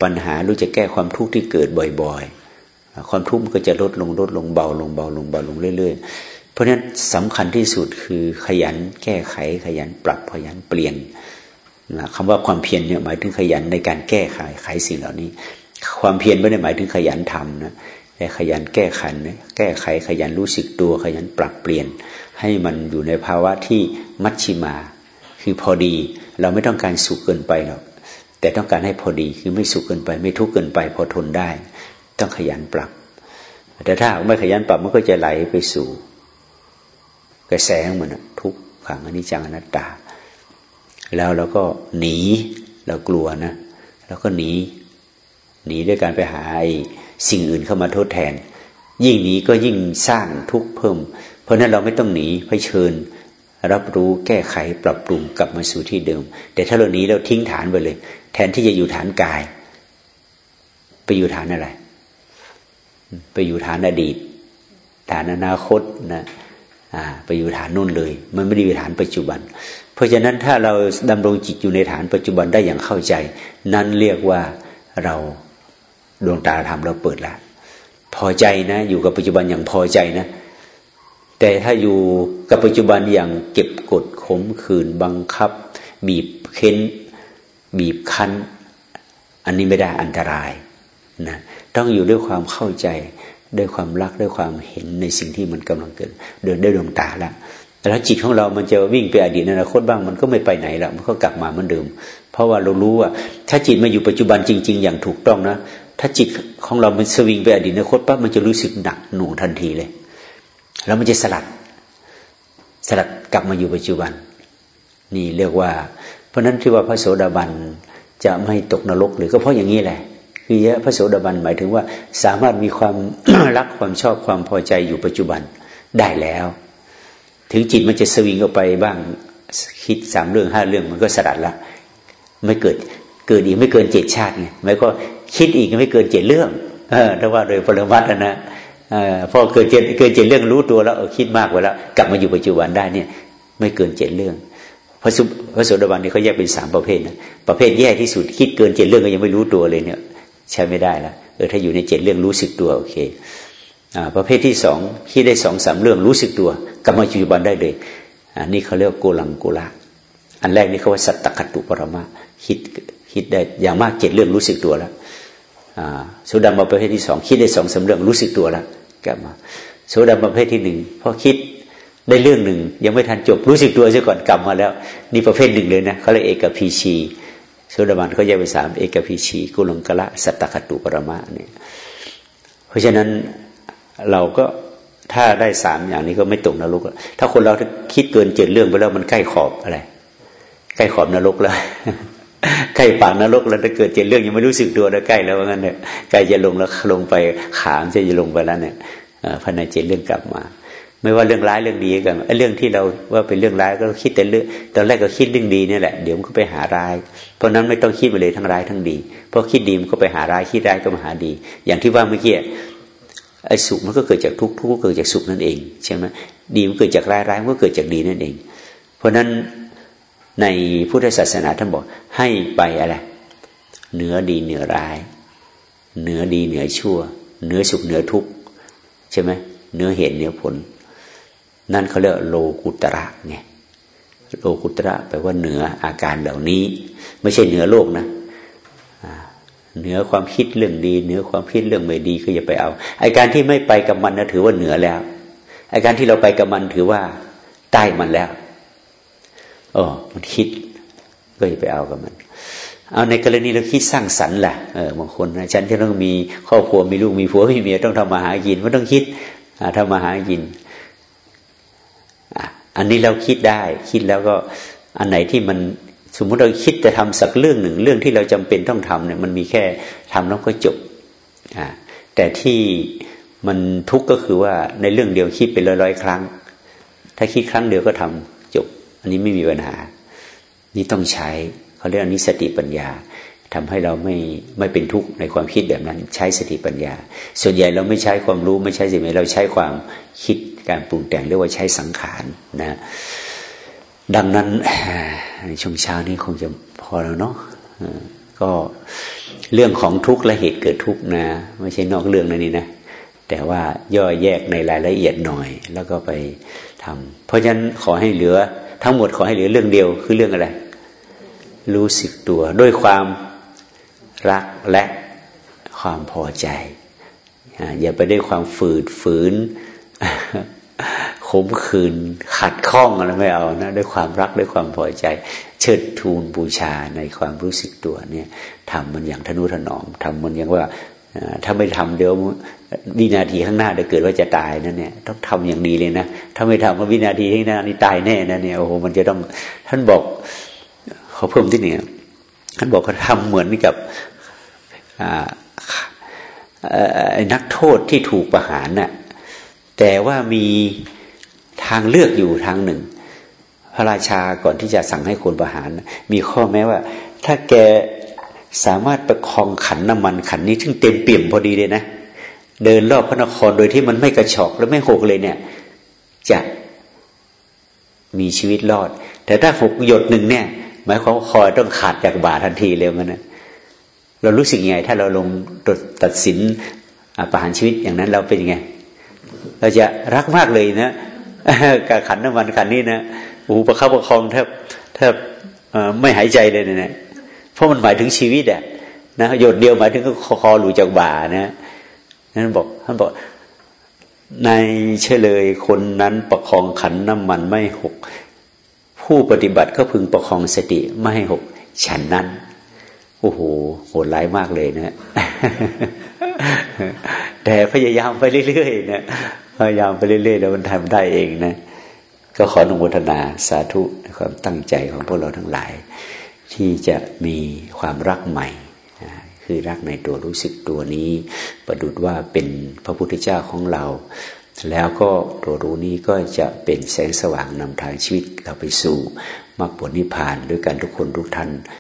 ปัญหารู้จักแก้ความทุกข์ที่เกิดบ่อย ๆ ความทุกข์มันก็จะลดลงลดลงเบาลงเบาลงเบาลงเรื่อย ๆ เพราะฉะนั้นสำคัญที่สุดคือขยันแก้ไขขยันปรับขยันเปลี่ยนนะคำว่าความเพียรเนี่ยหมายถึงขยันในการแก้ไขไขสิ่งเหล่านี้ ความเพียรไม่ได้หมายถึงขยันทำนะแต่ขยันแก้ขันแก้ไขขยันรู้สึกตัว ขยันปรับเปลี่ยน ให้มันอยู่ในภาวะที่มัชชิมา คือพอดี เราไม่ต้องการสุขเกินไปหรอกแต่ต้องการให้พอดีคือไม่สุขเกินไป ไม่ทุกข์เกินไป พอทนได้ ต้องขยันปรับ แต่ถ้าไม่ขยันปรับมันก็จะไหลไปสู่ กระแสของมันทุกขังอนิจจังอนัตตา แล้วเราก็หนีเรากลัวนะเราก็หนีหนีด้วยการไปหาสิ่งอื่นเข้ามาทดแทน ยิ่งหนีก็ยิ่งสร้างทุกข์เพิ่ม เพราะนั้นเราไม่ต้องหนีเผชิญ รับรู้แก้ไขปรับปรุงกลับมาสู่ที่เดิม แต่ถ้าเราหนีเราทิ้งฐานไปเลย แทนที่จะอยู่ฐานกาย ไปอยู่ฐานอะไร ไปอยู่ฐานอดีต ฐานอนาคตนะ ไปอยู่ฐานนู่นเลย มันไม่ได้อยู่ฐานปัจจุบัน เพราะฉะนั้นถ้าเราดำรงจิตอยู่ในฐานปัจจุบันได้อย่างเข้าใจ นั่นเรียกว่าเราดวงตาธรรมเราเปิดแล้วพอใจนะ อยู่กับปัจจุบันอย่างพอใจนะ แต่ถ้าอยู่กับปัจจุบันอย่างเก็บกดขมขืนบังคับ บีบเค้น บีบคั้น อันนี้ไม่ได้อันตรายนะต้องอยู่ด้วยความเข้าใจ ด้วยความรักด้วยความเห็นในสิ่งที่มันกำลังเกิด เดินด้วยดวงตาแล้วแล้วจิตของเรามันจะวิ่งไปอดีตอนาคตบ้างมันก็ไม่ไปไหนแล้วมันก็กลับมาเหมือนเดิม เพราะว่าเรารู้ว่า ถ้าจิตมาอยู่ปัจจุบันจริง ๆ อย่างถูกต้องนะ ถ้าจิตของเรามันสวิงไปอดีตอนาคตปั๊บมันจะรู้สึกหนักหน่วงทันทีเลย แล้วมันจะสลัด สลัดกลับมาอยู่ปัจจุบัน นี่เรียกว่า เพราะนั้นที่ว่าพระโสดาบันจะไม่ตกนรกหรือก็เพราะอย่างนี้แหละ คือพระโสดาบันหมายถึงว่า สามารถมีความรักความชอบความพอใจอยู่ปัจจุบันได้แล้ว ถึงจิตมันจะสวิงออกไปบ้างคิดสามเรื่องห้าเรื่องมันก็สลัดละไม่เกิดเกิดอีกไม่เกินเจ็ดชาติไงไม่ก็คิดอีกไม่เกินเจ็ดเรื่องเออถ้าว่าโดยปรมัตนะพอเกิดเจ็ดเกินเจ็ดเรื่องรู้ตัวแล้วคิดมากไปแล้วกลับมาอยู่ปัจจุบันได้เนี่ย ไม่เกินเจ็ดเรื่องพระสุพระโสดาบันนี่เขาแยกเป็นสามประเภทนะประเภทแย่ที่สุดคิดเกินเจ็ดเรื่องก็ยังไม่รู้ตัวเลยเนี่ย ใช้ไม่ได้แล้วเออถ้าอยู่ในเจ็ดเรื่องรู้สึกตัวโอเคประเภทที่สองคิดได้สองสามเรื่องรู้สึกตัวกลับมาปัจจุบันได้เลยอันนี้เขาเรียกโกลังโกละอันแรกนี่เขาว่าสัตตคตุปรมาคิดคิดได้อย่างมากเจ็ดเรื่องรู้สึกตัวแล้วโสดาบันประเภทที่สองคิดได้สองสาเรื่องรู้สึกตัวแล้วกลับมาโสดาบันประเภทที่หนึ่งพอคิดได้เรื่องหนึ่งยังไม่ทันจบรู้สึกตัวซะก่อนกลับมาแล้ว นี่ประเภทหนึ่งเลยนะเขาเรียกเอกพีชี โสดาบันเขาแยกเป็นสามเอกพีชีกุลงกะละสัตตคตุปรมะเนี่ยเพราะฉะนั้นเราก็ถ้าได้สามอย่างนี้ก็ไม่ตกนรกถ้าคนเราคิดเกินเจ็ดเรื่องไปแล้วมันใกล้ขอบอะไร ใกล้ขอบนรกแล้วใกล้ปากนรกแล้วถ้าเกิดเจ็ดเรื่องยังไม่รู้สึกตัวแล้วใกล้แล้วว่างั้นเนี่ยใกล้จะลงแล้วลงไปขามจะจะลงไปแล้วเนี่ยภายในเจ็ดเรื่องกลับมา ไม่ว่าเรื่องร้ายเรื่องดีกันไอ้เรื่องที่เราว่าเป็นเรื่องร้ายก็คิดแต่เรื่องตอนแรกก็คิดเรื่องดีนี่แหละเดี๋ยวมันก็ไปหาร้าย เพราะนั้นไม่ต้องคิดไปเลยทั้งร้ายทั้งดี เพราะคิดดีมันก็ไปหาร้ายคิดร้ายก็มาหาดี อย่างที่ว่าเมื่อกี้ไอ้สุขมันก็เกิดจากทุกข์ทุกข์ก็เกิดจากสุขนั่นเองใช่ไหมดีมันเกิดจากร้ายร้ายมันก็เกิดจากดีนั่นเอง เพราะนั้นในพุทธศาสนาท่านบอกให้ไปอะไรเหนือดีเหนือร้าย เหนือดีเหนือชั่ว เหนือสุขเหนือทุกข์ใช่ไหมเหนือเหตุเหนือผล นั่นเขาเรียกโลกุตระไงโลกุตระแปลว่าเหนืออาการเหล่านี้ ไม่ใช่เหนือโลกนะเหนือความคิดเรื่องดีเหนือความคิดเรื่องไม่ดีก็อย่าไปเอาไอการที่ไม่ไปกับมันนะถือว่าเหนือแล้วไอการที่เราไปกับมันถือว่าใต้มันแล้วอ๋อมันคิดก็อย่าไปเอากับมัน เอาในกรณีเราคิดสร้างสรรค์ล่ะเออบางคนนะฉันที่ต้องมีครอบครัวมีลูกมีผัวมีเมียต้องทำมาหากินไม่ต้องคิดทำมาหากิน อันนี้เราคิดได้ คิดแล้วก็อันไหนที่มันสมมุติเราคิดจะทำสักเรื่องหนึ่ง เรื่องที่เราจำเป็นต้องทำเนี่ยมันมีแค่ทำแล้วก็จบแต่ที่มันทุกข์ก็คือว่าในเรื่องเดียวคิดเป็นร้อยๆครั้ง ถ้าคิดครั้งเดียวก็ทำจบ อันนี้ไม่มีปัญหา นี่ต้องใช้เขาเรียกอันนี้สติปัญญาทำให้เราไม่ไม่เป็นทุกข์ในความคิดแบบนั้น ใช้สติปัญญา ส่วนใหญ่เราไม่ใช้ความรู้ไม่ใช้สิ่งนี้เราใช้ความคิด การปรุงแต่งเรียกว่าใช้สังขารนะดังนั้นในช่วงเช้านี้คงจะพอแล้วเนาะก็เรื่องของทุกข์และเหตุเกิดทุกข์นะ ไม่ใช่นอกเรื่องนะนี่นะ แต่ว่าย่อแยกในรายละเอียดหน่อย แล้วก็ไปทำเพราะฉะนั้นขอให้เหลือ ทั้งหมดขอให้เหลือเรื่องเดียวคือเรื่องอะไร รู้สึกตัวด้วยความรักและความพอใจอย่าไปด้วยความฝืดฝืน ขมขื่นขัดข้องอะไรไม่เอานะ ด้วยความรักด้วยความพอใจ เชิดทูนบูชาในความรู้สึกตัวเนี่ยทำมันอย่างทนุถนอมทำมันอย่างว่าถ้าไม่ทำเดี๋ยววินาทีข้างหน้าเดี๋ยวเกิดว่าจะตายนั่นเนี่ยต้องทำอย่างดีเลยนะถ้าไม่ทำว่าวินาทีข้างหน้านี่ตายแน่นะเนี่ยโอ้โหมันจะต้องท่านบอกเขาเพิ่มที่เนี่ยท่านบอกเขาทำเหมือนกับนักโทษที่ถูกประหารน่ะ แต่ว่ามีทางเลือกอยู่ทางหนึ่ง พระราชาก่อนที่จะสั่งให้คนประหาร มีข้อแม้ว่า ถ้าแกสามารถประคองขันน้ำมันขันนี้ถึงเต็มเปี่ยมพอดีเลยนะ เดินรอบพระนครโดยที่มันไม่กระชอกและไม่หกเลยเนี่ย จะมีชีวิตรอด แต่ถ้าหกหยดหนึ่งเนี่ยหมายความคอยต้องขาดจากบาทันทีเลยมันนะเรารู้สึกยังไง ถ้าเราลงตัดสินประหารชีวิตอย่างนั้นเราเป็นยังไง เราจะรักมากเลยนะการขันน้ำมันขันนี้นะโอ้ประคับประคองแทบแทบไม่หายใจเลยเนี่ย เพราะมันหมายถึงชีวิตอะนะหยดเดียวหมายถึงคอคอหลุดจากบ่านะนั่นบอกท่านบอกในเฉลยคนนั้นประคองขันน้ำมันไม่หก ผู้ปฏิบัติก็พึงประคองสติไม่ให้หก ฉันนั้น โอ้โหโหดร้ายมากเลยนะ แต่พยายามไปเรื่อยๆนะพยายามไปเรื่อยๆแล้วมันทำได้เองนะ ก็ขออนุโมทนาสาธุความตั้งใจของพวกเราทั้งหลาย ที่จะมีความรักใหม่คือรักในตัวรู้สึกตัวนี้ ประดุดว่าเป็นพระพุทธเจ้าของเรา แล้วก็ตัวรู้นี้ก็จะเป็นแสงสว่างนำทางชีวิตเราไปสู่มรรคผลนิพพานด้วยกันทุกคนทุกท่าน